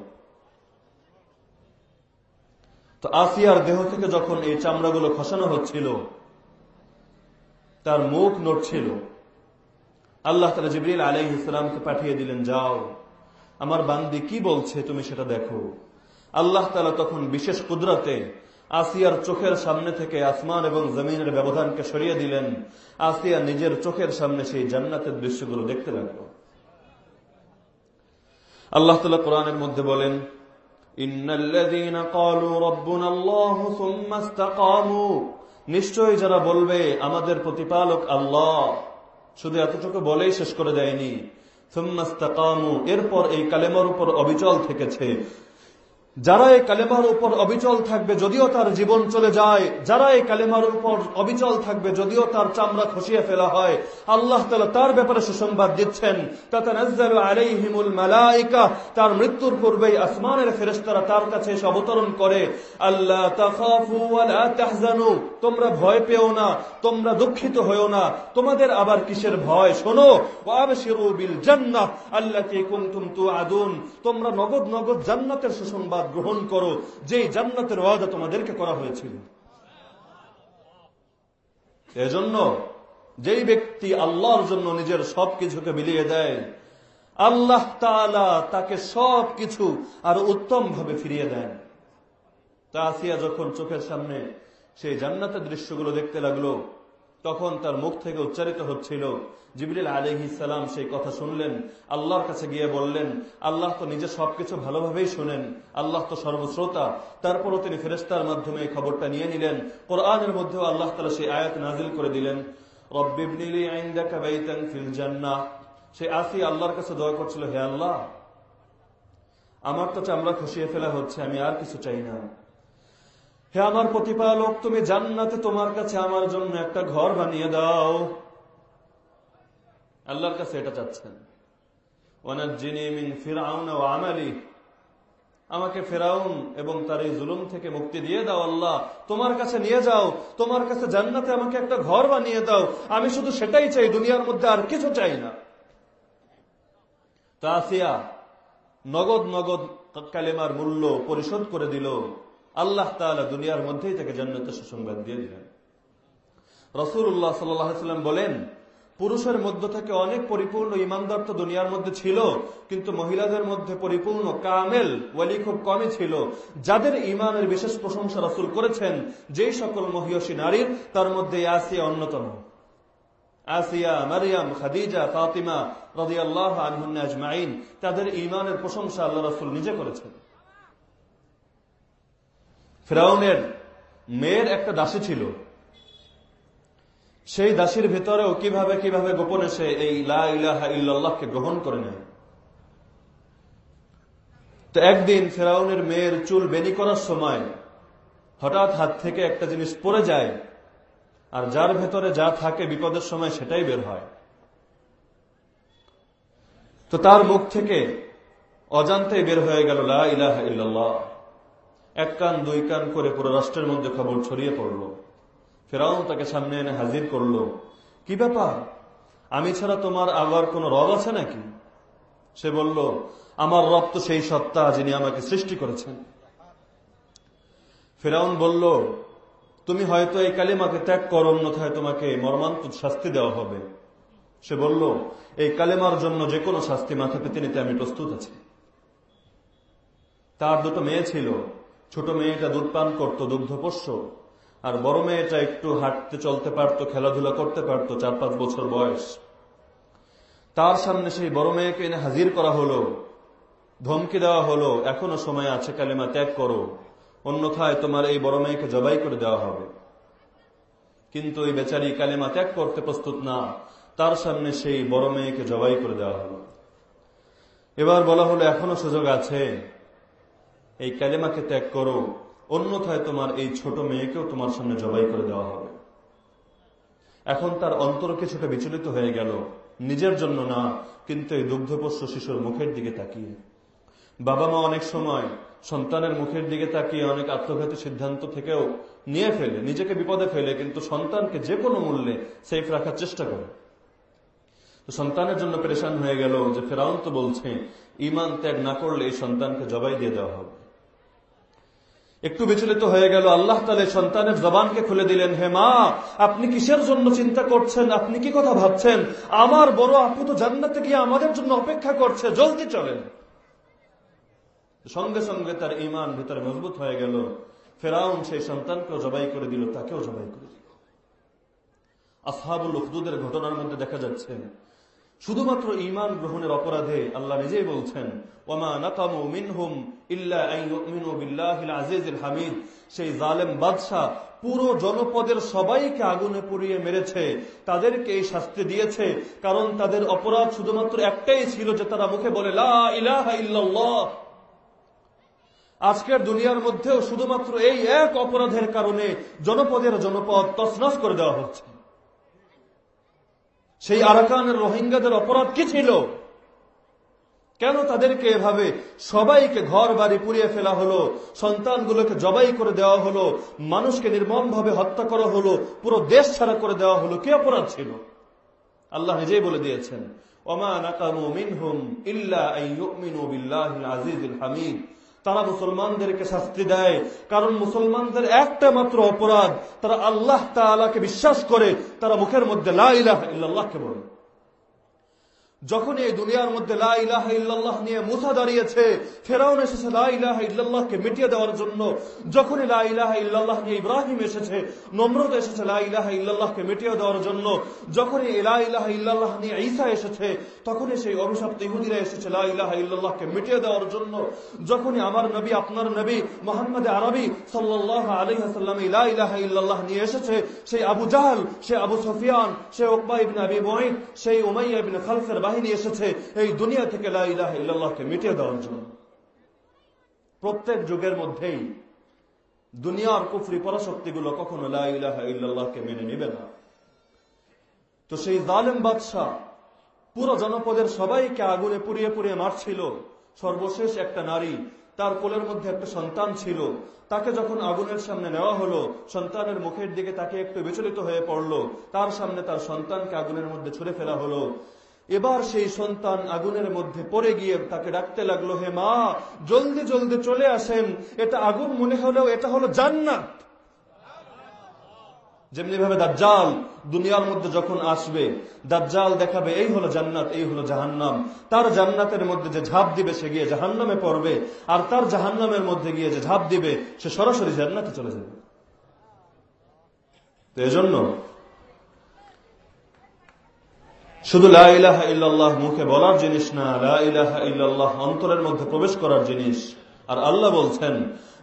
তো আসিয়ার দেহ থেকে যখন এই চামড়াগুলো খসানো হচ্ছিল তার মুখ নড়ছিল। আল্লাহ তালা জিবরিল আলাই ইসলামকে পাঠিয়ে দিলেন, যাও, আমার বান্দি কি বলছে তুমি সেটা দেখো। আল্লাহ তালা তখন বিশেষ কুদরতে আসিয়ার চোখের সামনে থেকে আসমান এবং জমিনের ব্যবধানকে সরিয়ে দিলেন। আসিয়া নিজের চোখের সামনে সেই জান্নাতের দৃশ্যগুলো দেখতে লাগল। আল্লাহ তালা কোরআনের মধ্যে বলেন নিশ্চয়ই যারা বলবে, আমাদের প্রতিপালক আল্লাহ। শুধু এতটুকু বলেই শেষ করে দেয়নি। এরপর এই কালেমার উপর অবিচল থেকেছে। যারা এই কালেমার উপর অবিচল থাকবে, যদিও তার জীবন চলে যায়, যারা এই কালেমার উপর অবিচল থাকবে, যদিও তার চামড়া খসিয়ে ফেলা হয়, আল্লাহ তালা তার ব্যাপারে সুসংবাদ দিচ্ছেন। মালাইকা, তার মৃত্যুর পূর্বেই আসমানের ফেরেস্তারা তার কাছে এসে অবতরণ করে আল্লাহ তাহজানু, তোমরা ভয় পেও না, তোমরা দুঃখিত হয়েও না, তোমাদের আবার কিসের ভয়? শোনো বিল জান্নাহ আল্লাতী কুনতুম তুআদুন, তোমরা নগদ নগদ জান্নাতের সুসংবাদ গ্রহণ করো, যেই জান্নাতের ওয়াদা তোমাদেরকে করা হয়েছিল। এজন্য যেই ব্যক্তি আল্লাহর জন্য নিজের সবকিছুকে মিলিয়ে দেয়, আল্লাহ তাকে সবকিছু আরও উত্তম ভাবে ফিরিয়ে দেন। তা আসিয়া যখন চোখের সামনে সেই জান্নাতের দৃশ্যগুলো দেখতে লাগল তখন তার মুখ থেকে উচ্চারিত হচ্ছিল, জিবরিল আলহি সালাম সেই কথা শুনলেন, আল্লাহর কাছে গিয়ে বললেন, আল্লাহ তো নিজে সবকিছু ভালোভাবেই শুনেন, আল্লাহ তো সর্বশ্রোতা। তারপরও তিনি ফেরেস্তার মাধ্যমে এই খবরটা নিয়ে নিলেন। কোরআনের মধ্যেও আল্লাহ তালা সেই আয়াত নাজিল করে দিলেন সে আল্লাহর কাছে করছিল, হে আল্লাহ, আমার তো চামড়া খুশিয়ে ফেলা হচ্ছে, আমি আর কিছু চাই না। হে আমার প্রতিপালক, তুমি জান্নাতে তোমার কাছে আমার জন্য একটা ঘর বানিয়ে দাও। আল্লাহর কাছে এটা চাচ্ছেন। আমাকে ফেরাউন এবং তার এই জুলুম থেকে মুক্তি দিয়ে দাও আল্লাহ। তোমার কাছে নিয়ে যাও। তোমার কাছে জান্নাতে আমাকে একটা ঘর বানিয়ে দাও। আমি শুধু সেটাই চাই, দুনিয়ার মধ্যে আর কিছু চাই না। তা আসিয়া নগদ নগদ কালেমার মূল্য পরিশোধ করে দিল। আল্লাহ তালা দুনিয়ার মধ্যেই তাকে জান্নাতের সুসংবাদ দিয়ে দিলেন। রসুল্লাহ সাল্লাম বলেন, পুরুষের মধ্য থেকে অনেক পরিপূর্ণ ইমানদার তো দুনিয়ার মধ্যে ছিল, কিন্তু মহিলাদের মধ্যে পরিপূর্ণ কামেল ওয়ালি খুব কমই ছিল। যাদের ইমানের বিশেষ প্রশংসা রসুল করেছেন, যেই সকল মহিয়সী নারীর, তার মধ্যে আসিয়া অন্যতম। আসিয়া, মারিয়াম, খাদিজা, ফাতিমা রদি আল্লাহ আজমাইন, তাদের ইমানের প্রশংসা আল্লাহ রসুল নিজে করেছেন। ফেরাউনের মেয়ের একটা দাসী ছিল। সেই দাসীর ভেতরেও কীভাবে কীভাবে গোপনে সে এই লাহা ইল্লাহকে গ্রহণ করে নেয়। তো একদিন ফেরাউনের মেয়ের চুল বেনি করার সময় হঠাৎ হাত থেকে একটা জিনিস পড়ে যায় আর যার ভেতরে যা থাকে বিপদের সময় সেটাই বের হয়। তো তার মুখ থেকে অজান্তে বের হয়ে গেল লা ইলাহা ইল্লাল্লাহ। এক কান, দুই কান করে পুরো রাষ্ট্রের মধ্যে খবর ছড়িয়ে পড়ল। ফেরাউন তাকে সামনে এনে হাজির করল। কি ব্যাপার? আমি ছাড়া তোমার আবার কোন রব আছে নাকি? সে বলল, আমার রব তো সেই সত্তা যিনি আমাকে সৃষ্টি করেছেন। ফেরাউন বলল, তুমি হয়তো এই কালিমাকে ত্যাগ করো, অন্যথায় তোমাকে মর্মান্ত শাস্তি দেওয়া হবে। সে বলল, এই কালেমার জন্য যে কোনো শাস্তি মাথা পেতে নিতে আমি প্রস্তুত আছি। তার দুটো মেয়ে ছিল ছোট মেয়েটা দুধ পান করতো দুগ্ধপোষ্য আর বড় মেয়েটা একটু হাঁটতে চলতে পারতো, খেলাধুলা করতে পারতো, চার পাঁচ বছর বয়স। তার সামনে সেই বড় মেয়েকে এনে হাজির করা হলো, ধমকি দেওয়া হলো, এখনও সময় আছে, কালিমা ত্যাগ করো, অন্যথায় তোমার এই বড় মেয়েকে জবাই করে দেওয়া হবে। কিন্তু এই বেচারি কালিমা ত্যাগ করতে প্রস্তুত না, তার সামনে সেই বড় মেয়েকে জবাই করে দেওয়া হলো। এবার বলা হলো, এখনও সুযোগ আছে এই কালেমাকে ত্যাগ করো। অন্যথায় তোমার এই ছোট মেয়েকেও তোমার সামনে জবাই করে দেওয়া হবে। এখন তার অন্তর কিছুটা বিচলিত হয়ে গেল। নিজের জন্য না, কিন্তু এই দুগ্ধপোষ্য শিশুর মুখের দিকে তাকিয়ে। বাবা মা অনেক সময় সন্তানের মুখের দিকে তাকিয়ে অনেক আত্মঘাতী সিদ্ধান্ত থেকেও নিয়ে ফেলে, নিজেকে বিপদে ফেলে, কিন্তু সন্তানকে যে কোনো মূল্যে সেফ রাখার চেষ্টা করে। সন্তানের জন্য পরেশান হয়ে গেল যে ফেরাউন তো বলছে ইমান ত্যাগ না করলে এই সন্তানকে জবাই দিয়ে দেওয়া হবে। একটু বিচলিত হয়ে গেল। আল্লাহ তালে সন্তানের জবানকে খুলে দিলেন, হে মা, আপনি কিসের জন্য চিন্তা করছেন? আপনি কি কথা ভাবছেন? আমার বড় আপু তো জান্নাতে গিয়ে আমাদের জন্য অপেক্ষা করছে। জলদি চলেন। সঙ্গে সঙ্গে তার ইমান ভিতরে মজবুত হয়ে গেল। ফেরাউন সেই সন্তানকেও জবাই করে দিল, তাকেও জবাই করে দিল। আসহাবুল উখদুদের ঘটনার মধ্যে দেখা যাচ্ছে শুধুমাত্র ইমান গ্রহণের অপরাধে আল্লাহ নিজেই বলছেন, ওমা নাকামু মিনহুম হামিদ। সেই জালেম বাদশা পুরো জনপদের সবাইকে আগুনে পুড়িয়ে মেরেছে, তাদেরকে এই শাস্তি দিয়েছে, কারণ তাদের অপরাধ শুধুমাত্র একটাই ছিল যে তারা মুখে বলে, লা আজকের দুনিয়ার মধ্যেও শুধুমাত্র এই এক অপরাধের কারণে জনপদের জনপদ তসনস করে দেওয়া হচ্ছে। সেই আরাকানের রোহিঙ্গাদের অপরাধ কি ছিল? কেন তাদেরকে এভাবে সবাইকে ঘর বাড়ি পুড়িয়ে ফেলা হলো, সন্তানগুলোকে জবাই করে দেওয়া হলো, মানুষকে নির্মমভাবে হত্যা করা হলো, পুরো দেশ ছাড়া করে দেওয়া হলো, কি অপরাধ ছিল? আল্লাহ নিজেই বলে দিয়েছেন, ওমা নাকামু মিনহুম ইল্লা হামিদ। তারা মুসলমানদেরকে শাস্তি দেয়। কারণ মুসলমানদের একটা মাত্র অপরাধ, তারা আল্লাহ তালাকে বিশ্বাস করে, তারা মুখের মধ্যে লাহ ইলাহা ইল্লাল্লাহকে বলে। যখন এই দুনিয়ার মধ্যে লা ইলাহা ইল্লাল্লাহ নিয়ে মুসা দাঁড়িয়েছে, ফেরাউন এসেছে লা ইলাহা ইল্লাল্লাহকে মিটিয়ে দেওয়ার জন্য। যখনই লা ইলাহা ইল্লাল্লাহ নিয়ে ইব্রাহিম এসেছে নম্রত এসেছে লা ইলাহা ইল্লাল্লাহকে মিটিয়ে দেওয়ার জন্য। যখনই লা ইলাহা ইল্লাল্লাহ নিয়ে ঈসা এসেছে, তখনই সেই অভিশপ্ত ইহুদিরা এসেছে লা ইলাহা ইল্লাল্লাহকে মিটিয়ে দেওয়ার জন্য। যখনই আমার নবী, আপনার নবী মোহাম্মদ আরবি সাল্লাল্লাহু আলাইহি ওয়াসাল্লাম লা ইলাহা ইল্লাল্লাহ নিয়ে এসেছে, সেই আবু জাহল সেই আবু সফিয়ান, সে উকবা ইবনে আবি মুঈদ সেই উমাইয়া ইবনে খালফের বাহিনী এসেছে, এই দুনিয়া থেকে লা ইলাহা মিটিয়ে দেওয়ার জন্য। প্রত্যেক যুগের মধ্যেই দুনিয়ার কুফরি পরাশক্তিগুলো কখনো লা ইলাহা ইল্লাল্লাহকে মেনে নেবে না। তো সেই জালেম বাদশাহ পুরো জনপদের সবাইকে আগুনে পুড়িয়ে পুড়িয়ে মারছিল। সর্বশেষ একটা নারী তার কোলের মধ্যে একটা সন্তান ছিল। তাকে যখন আগুনের সামনে নেওয়া হলো, সন্তানের মুখের দিকে তাকে একটু বিচলিত হয়ে পড়ল। তার সামনে তার সন্তানকে আগুনের মধ্যে ছুড়ে ফেলা হলো। এবার সেই সন্তান আগুনের মধ্যে পড়ে গিয়ে তাকে ডাকতে লাগল, হে মা, জলদি জলদি চলে আসেন। এটা আগুন মনে হলেও এটা হলো জান্নাত। যেমনি ভাবে দাজ্জাল দুনিয়ার মধ্যে যখন আসবে, দাজ্জাল দেখাবে, এই হলো জান্নাত, এই হলো জাহান্নাম। তার জান্নাতের মধ্যে যে ঝাঁপ দিবে, সে গিয়ে জাহান্নামে পড়বে। আর তার জাহান্নামের মধ্যে গিয়ে যে ঝাঁপ দিবে, সে সরাসরি জান্নাতে চলে যাবে। এজন্য শুধু লাহ মুখে বলার জিনিস না লাহ ইল্লাহ অন্তরের মধ্যে প্রবেশ করার জিনিস। আর আল্লাহ বলছেন,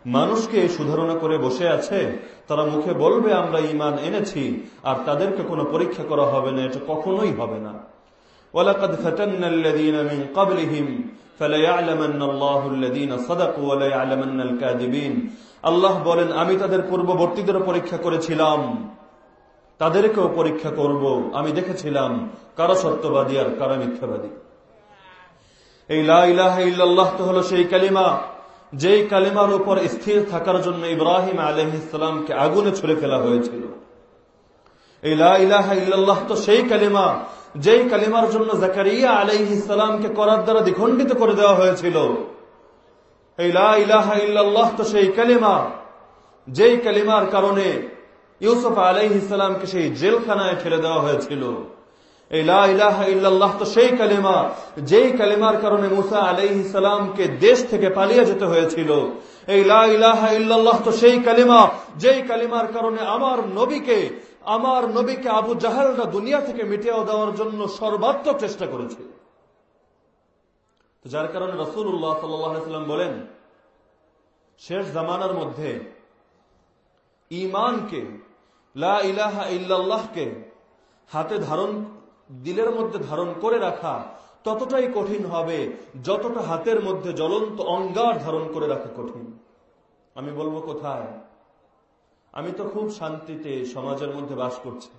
মানুষকে সুধারণা করে বসে আছে, তারা মুখে বলবে, আমরা ইমান এনেছি, আর তাদেরকে কোনো পরীক্ষা করা হবে না, এটা কখনোই হবে না। আল্লাহ বলেন, আমি তাদের পূর্ববর্তীদের পরীক্ষা করেছিলাম। তাদেরকেও পরীক্ষা করব। আমি দেখেছিলাম কারা সত্যবাদী আর কারা মিথ্যাবাদী। এই লাহ তো হলো সেই কালিমা। যেই কালিমার উপর স্থির থাকার জন্য ইব্রাহিম আলহ ইসলামকে আগুনে ছুড়ে ফেলা হয়েছিল। এই লাহ তো সেই কালিমা। যেই কালিমার জন্য জাকারিয়া আলহ ইসলামকে করার দ্বারা দ্বিখণ্ডিত করে দেওয়া হয়েছিল। এই লাহ তো সেই কালিমা। যেই কালিমার কারণে ইউসুফ আলাইহ ইসলামকে সেই জেলখানায় ফেলে দেওয়া হয়েছিল। এই লাহ সেই কালিমা, যেই কালিমার কারণে মুসা আলাইহ ইসলামকে দেশ থেকে পালিয়ে যেতে হয়েছিল। এই লাহ তো সেই কালিমা, যেই কালিমার কারণে আমার নবীকে আমার নবীকে আবু জাহালরা দুনিয়া থেকে মিটিয়ে দেওয়ার জন্য সর্বাত্মক চেষ্টা করেছে। যার কারণে রসুল্লাহ সাল্লাম বলেন, শেষ জামানার মধ্যে ইমানকে লা ইলাহা ইল্লাল্লাহকে হাতে ধারণ, দিলের মধ্যে ধারণ করে রাখা ততটাই কঠিন হবে যতটা হাতের মধ্যে জ্বলন্ত অঙ্গার ধারণ করে রাখা কঠিন। আমি বলব কোথায়? আমি তো খুব শান্তিতে সমাজের মধ্যে বাস করছি।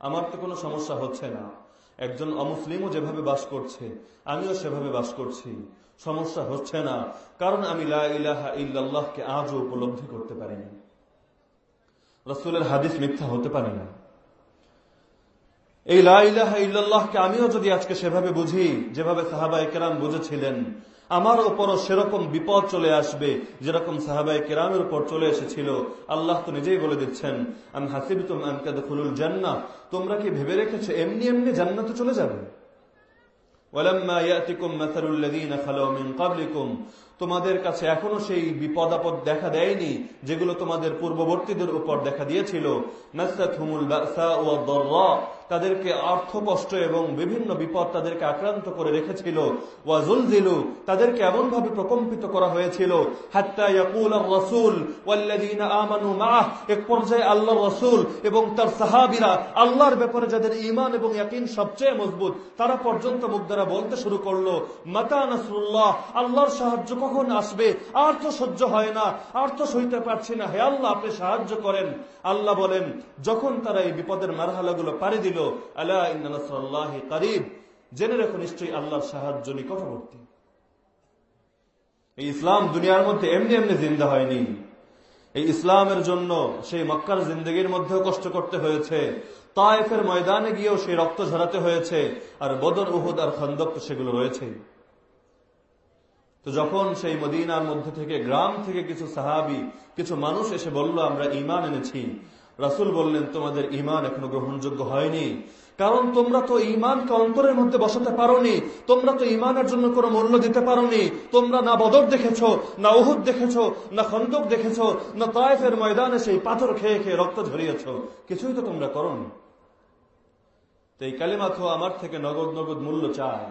আমার তো কোনো সমস্যা হচ্ছে না। একজন অমুসলিমও যেভাবে বাস করছে, আমিও সেভাবে বাস করছি। সমস্যা হচ্ছে না, কারণ আমি লা ইলাহা ইল্লাল্লাহকে আজও উপলব্ধি করতে পারিনি। রসুলের হাদিস মিথ্যা হতে পারে না এই লাহ ইল্লাহকে আমিও যদি আজকে সেভাবে বুঝি যেভাবে সাহাবাই কেরাম বুঝেছিলেন আমার উপরও সেরকম বিপদ চলে আসবে যেরকম সাহাবাই কেরামের উপর চলে এসেছিল আল্লাহ তো নিজেই বলে দিচ্ছেন আমি হাসিব তুম ফুলুল জান্না তোমরা কি ভেবে রেখেছো এমনি এমনি জান্নাতে চলে যাবে ولما يأتكم مثل الذين خلوا من قبلكم তোমাদের কাছে এখনও সেই বিপদ আপদ দেখা দেয়নি যেগুলো তোমাদের পূর্ববর্তীদের উপর দেখা দিয়েছিল। তাদেরকে অর্থ কষ্ট এবং বিভিন্ন বিপদ তাদেরকে আক্রান্ত করে রেখেছিল। ওয়াজুল দিলু তাদেরকে এমন ভাবে প্রকম্পিত করা হয়েছিল এক পর্যায়ে আল্লাহ রসুল এবং তার সাহাবিরা আল্লাহর ব্যাপারে যাদের ইমান এবং ইয়াকিন সবচেয়ে মজবুত, তারা পর্যন্ত মুখ দ্বারা বলতে শুরু করল, মাতা নাসরুল্লাহ, আল্লাহর সাহায্য কখন আসবে? আর তো সহ্য হয় না, আর তো সইতে পারছি না। হে আল্লাহ, আপনি সাহায্য করেন। আল্লাহ বলেন, যখন তারা এই বিপদের মারহালাগুলো পাড়ি দিল জেনে রেখো নিশ্চয়ই আল্লাহর সাহায্য নিকটবর্তী। এই ইসলাম দুনিয়ার মধ্যে এমনি এমনি জিন্দা হয়নি। এই ইসলামের জন্য সেই মক্কার জিন্দগির মধ্যেও কষ্ট করতে হয়েছে। তায়েফের ময়দানে গিয়েও সেই রক্ত ঝরাতে হয়েছে। আর বদর, উহুদ আর খন্দক সেগুলো রয়েছে তো যখন সেই মদিনার মধ্যে থেকে গ্রাম থেকে কিছু সাহাবি, কিছু মানুষ এসে বলল, আমরা ইমান এনেছি। রাসুল বললেন, তোমাদের ইমান এখনও গ্রহণযোগ্য হয়নি। কারণ তোমরা তো ইমানকে অন্তরের মধ্যে বসাতে পারোনি। তোমরা তো ইমানের জন্য কোনো মূল্য দিতে পারোনি। তোমরা না বদর দেখেছ, না উহুদ দেখেছ, না খন্দক দেখেছ, না তায়েফের ময়দানে সেই পাথর খেয়ে খেয়ে রক্ত ঝরিয়েছ। কিছুই তো তোমরা করনি। তো এই কালিমা তো আমার থেকে নগদ নগদ মূল্য চায়।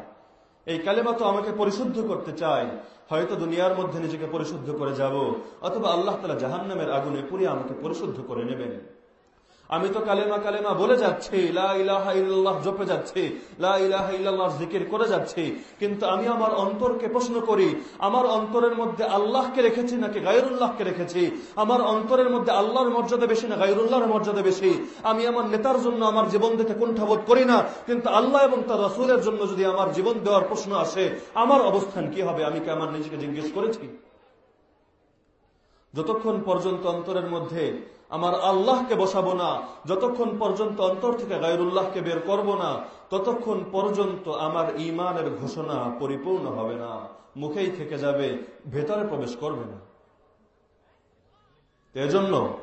এই কালেমা তো আমাকে পরিশুদ্ধ করতে চাই হয়তো দুনিয়ার মধ্যে নিজেকে পরিশুদ্ধ করে যাব, অথবা আল্লাহ তালা জাহান্নামের আগুনে পুড়িয়ে আমাকে পরিশুদ্ধ করে নেবেন। আমি তো কালেমা কালেমা বলে যাচ্ছি জপে যাচ্ছি জিকির করে যাচ্ছি, কিন্তু আমি আমার অন্তরকে প্রশ্ন করি, আমার অন্তরের মধ্যে আল্লাহকে রেখেছি নাকি গায়রুল্লাহকে রেখেছি? আমার অন্তরের মধ্যে আল্লাহর মর্যাদা বেশি না গায়রুল্লাহর মর্যাদা বেশি? আমি আমার নেতার জন্য আমার জীবন দিতে কুণ্ঠাবোধ করি না, কিন্তু আল্লাহ এবং তার রসুলের জন্য যদি আমার জীবন দেওয়ার প্রশ্ন আসে, আমার অবস্থান কি হবে? আমি কি আমার নিজেকে জিজ্ঞেস করেছি? যতক্ষণ পর্যন্ত অন্তরের মধ্যে আমার আল্লাহকে বসাবো না। যতক্ষণ পর্যন্ত অন্তর থেকে গায়রুল্লাহকে বের করব না, ততক্ষণ পর্যন্ত আমার ইমানের ঘোষণা পরিপূর্ণ হবে না। মুখেই থেকে যাবে, ভেতরে প্রবেশ করবে না। এজন্য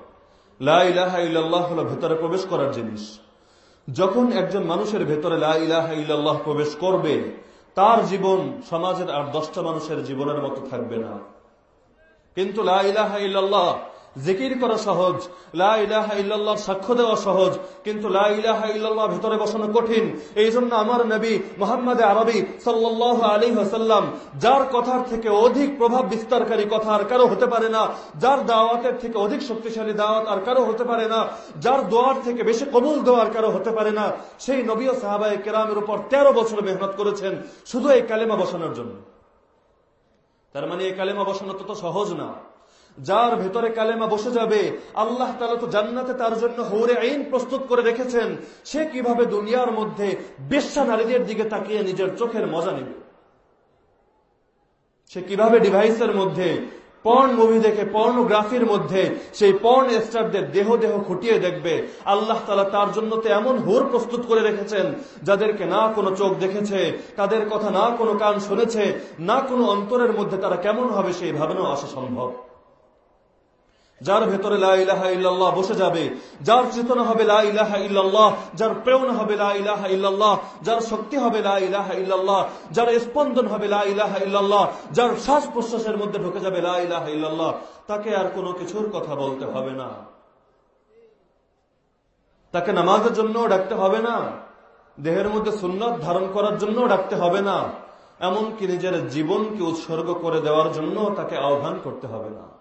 ভেতরে প্রবেশ করার জিনিস। যখন একজন মানুষের ভেতরে লাহ প্রবেশ করবে, তার জীবন সমাজের আর দশটা মানুষের জীবনের মতো থাকবে না। কিন্তু লাহ জিকির করা সহজ লাহ সাক্ষ্য দেওয়া সহজ, কিন্তু লাহ ভেতরে বসানো কঠিন। এই জন্য আমার নবী মোহাম্মদ আরবি সাল্লাহ আলী হাসাল্লাম যার কথার থেকে অধিক প্রভাব বিস্তারকারী কথা আর কারও হতে পারে না, যার দাওয়াতের থেকে অধিক শক্তিশালী দাওয়াত আর কারও হতে পারে না, যার দোয়ার থেকে বেশি কবুল দোয়ার কারও হতে পারে না, সেই নবী ও সাহাবাই কেরামের উপর তেরো বছর মেহনত করেছেন শুধু এই কালেমা বসানোর জন্য। তার মানে এই কালেমা বসানো তত সহজ না। যার ভেতরে কালেমা বসে যাবে, আল্লাহ তালা তো জান্নাতে তার জন্য হৌরে আইন প্রস্তুত করে রেখেছেন। সে কীভাবে দুনিয়ার মধ্যে বেশ্যা নারীদের দিকে তাকিয়ে নিজের চোখের মজা নেবে? সে কীভাবে ডিভাইসের মধ্যে, পর্ন মুভি দেখে, পর্নোগ্রাফির মধ্যে সেই পর্ন স্টারদের দেহ দেহ খুটিয়ে দেখবে, আল্লাহ তালা তার জন্য তো এমন হোর প্রস্তুত করে রেখেছেন, যাদেরকে না কোনো চোখ দেখেছে, তাদের কথা না কোনো কান শুনেছে, না কোনো অন্তরের মধ্যে তারা কেমন হবে সেই ভাবনাও আসা সম্ভব। যার ভেতরে লাহা বসে যাবে, যার চেতনা হবে লাহা যার প্রেরণা হবে লাহা ইল্লাল্লাহ, যার শক্তি হবে লাহা ইল্লাল্লাহ, যার স্পন্দন হবে লাহা ইল্লাল্লাহ, যার শ্বাস প্রশ্বাসের মধ্যে ঢুকে যাবে লাহা ইল্লাল্লাহ, তাকে আর কোনো কিছুর কথা বলতে হবে না। তাকে নামাজের জন্য ডাকতে হবে না। দেহের মধ্যে সুন্নত ধারণ করার জন্য ডাকতে হবে না। এমনকি নিজের জীবনকে উৎসর্গ করে দেওয়ার জন্য তাকে আহ্বান করতে হবে না।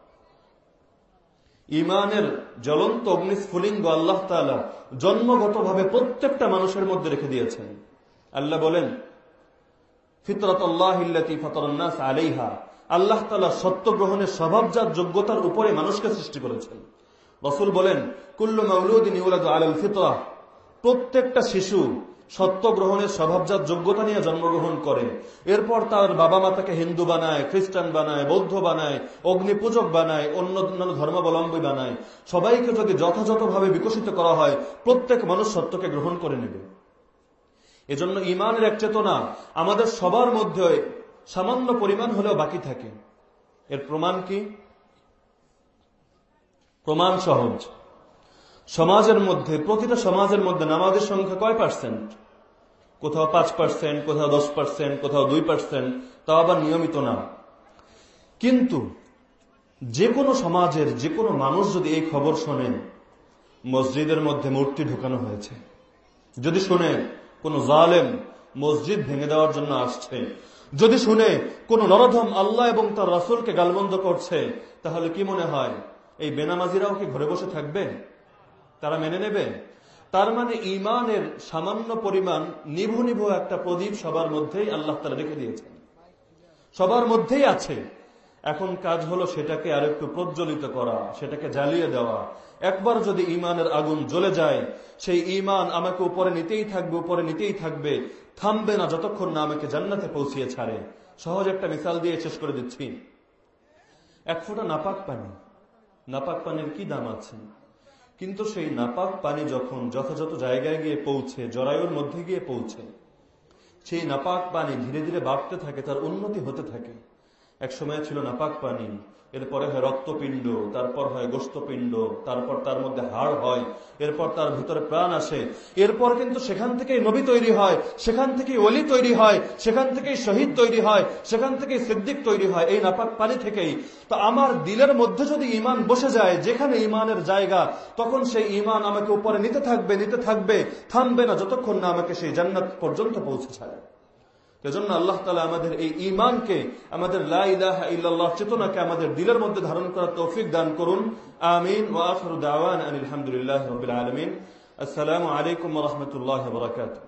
ইমানের জ্বলন্ত অগ্নিস্ফুলিঙ্গ আল্লাহ তালা জন্মগতভাবে প্রত্যেকটা মানুষের মধ্যে রেখে দিয়েছেন। আল্লাহ বলেন, ফিতরত তালা সত্য গ্রহণের যোগ্যতার উপরে মানুষকে সৃষ্টি করেছেন। বলেন, কুল্লু মাউলুদ্দিন প্রত্যেকটা শিশু সত্য গ্রহণের স্বভাবজাত যোগ্যতা নিয়ে জন্মগ্রহণ করে। এরপর তার বাবা মা তাকে হিন্দু বানায়, খ্রিস্টান বানায়, বৌদ্ধ বানায় অগ্নি পূজক বানায় অন্য অন্যান্য ধর্মাবলম্বী বানায়। সবাইকে যদি যথাযথভাবে বিকশিত করা হয়, প্রত্যেক মানুষ সত্যকে গ্রহণ করে নেবে। এজন্য ইমানের এক চেতনা আমাদের সবার মধ্যে সামান্য পরিমাণ হলেও বাকি থাকে। এর প্রমাণ কি? প্রমাণ সহজ। সমাজের মধ্যে প্রতিটা সমাজের মধ্যে নামাজের সংখ্যা কয় পার্সেন্ট কোথাও পাঁচ পার্সেন্ট কোথাও দশ পার্সেন্ট কোথাও দুই পার্সেন্ট তাও আবার নিয়মিত না। কিন্তু যে কোনো সমাজের, যে কোনো মানুষ যদি এই খবর শোনে মসজিদের মধ্যে মূর্তি ঢুকানো হয়েছে। যদি শুনে কোন জালেম মসজিদ ভেঙে দেওয়ার জন্য আসছে, যদি শুনে কোন নরধম আল্লাহ এবং তার রাসুলকে গালবন্ধ করছে, তাহলে কি মনে হয় এই বেনামাজিরাও কি ঘরে বসে থাকবে? তারা মেনে নেবে তার মানে ইমানের সামান্য পরিমাণ নিভু নিভু একটা প্রদীপ সবার মধ্যেই আল্লাহ তালা রেখে দিয়েছেন। সবার মধ্যেই আছে। এখন কাজ হলো সেটাকে আরেকটু প্রজ্বলিত করা, সেটাকে জ্বালিয়ে দেওয়া। একবার যদি ইমানের আগুন জ্বলে যায়, সেই ইমান আমাকে উপরে নিতেই থাকবে, উপরে নিতেই থাকবে। থামবে না যতক্ষণ না আমাকে জান্নাতে পৌঁছিয়ে ছাড়ে। সহজ একটা মিসাল দিয়ে শেষ করে দিচ্ছি। এক ফোঁটা নাপাক পানি। নাপাক পানির কি দাম আছে? কিন্তু সেই নাপাক পানি যখন যথাযথ জায়গায় গিয়ে পৌঁছে, জরায়ুর মধ্যে গিয়ে পৌঁছে, সেই নাপাক পানি ধীরে ধীরে বাড়তে থাকে, তার উন্নতি হতে থাকে। এক সময় ছিল নাপাক পানি এরপরে হয় রক্তপিণ্ড, তারপর হয় গোস্তপিণ্ড তারপর তার মধ্যে হাড় হয়, এরপর তার ভিতরে প্রাণ আসে। এরপর কিন্তু সেখান থেকেই নবী তৈরি হয়, সেখান থেকেই অলি তৈরি হয়, সেখান থেকেই শহীদ তৈরি হয়, সেখান থেকেই সিদ্দিক তৈরি হয়, এই নাপাক পানি থেকেই। তো আমার দিলের মধ্যে যদি ইমান বসে যায়, যেখানে ইমানের জায়গা, তখন সেই ইমান আমাকে উপরে নিতে থাকবে নিতে থাকবে, থামবে না যতক্ষণ না আমাকে সেই জান্নাত পর্যন্ত পৌঁছে ছাড়ে। এজন্য আল্লাহ তালা আমাদের এই ইমানকে আমাদের লাহ চেতনাকে আমাদের দিলের মধ্যে ধারণ করার তৌফিক দান করুন। আমিন। ওয়াফর দাওয়ান আলহামদুলিল্লাহ রবিল আলমিন। আসসালামু আলাইকুম রহমতুল্লাহ বরকাত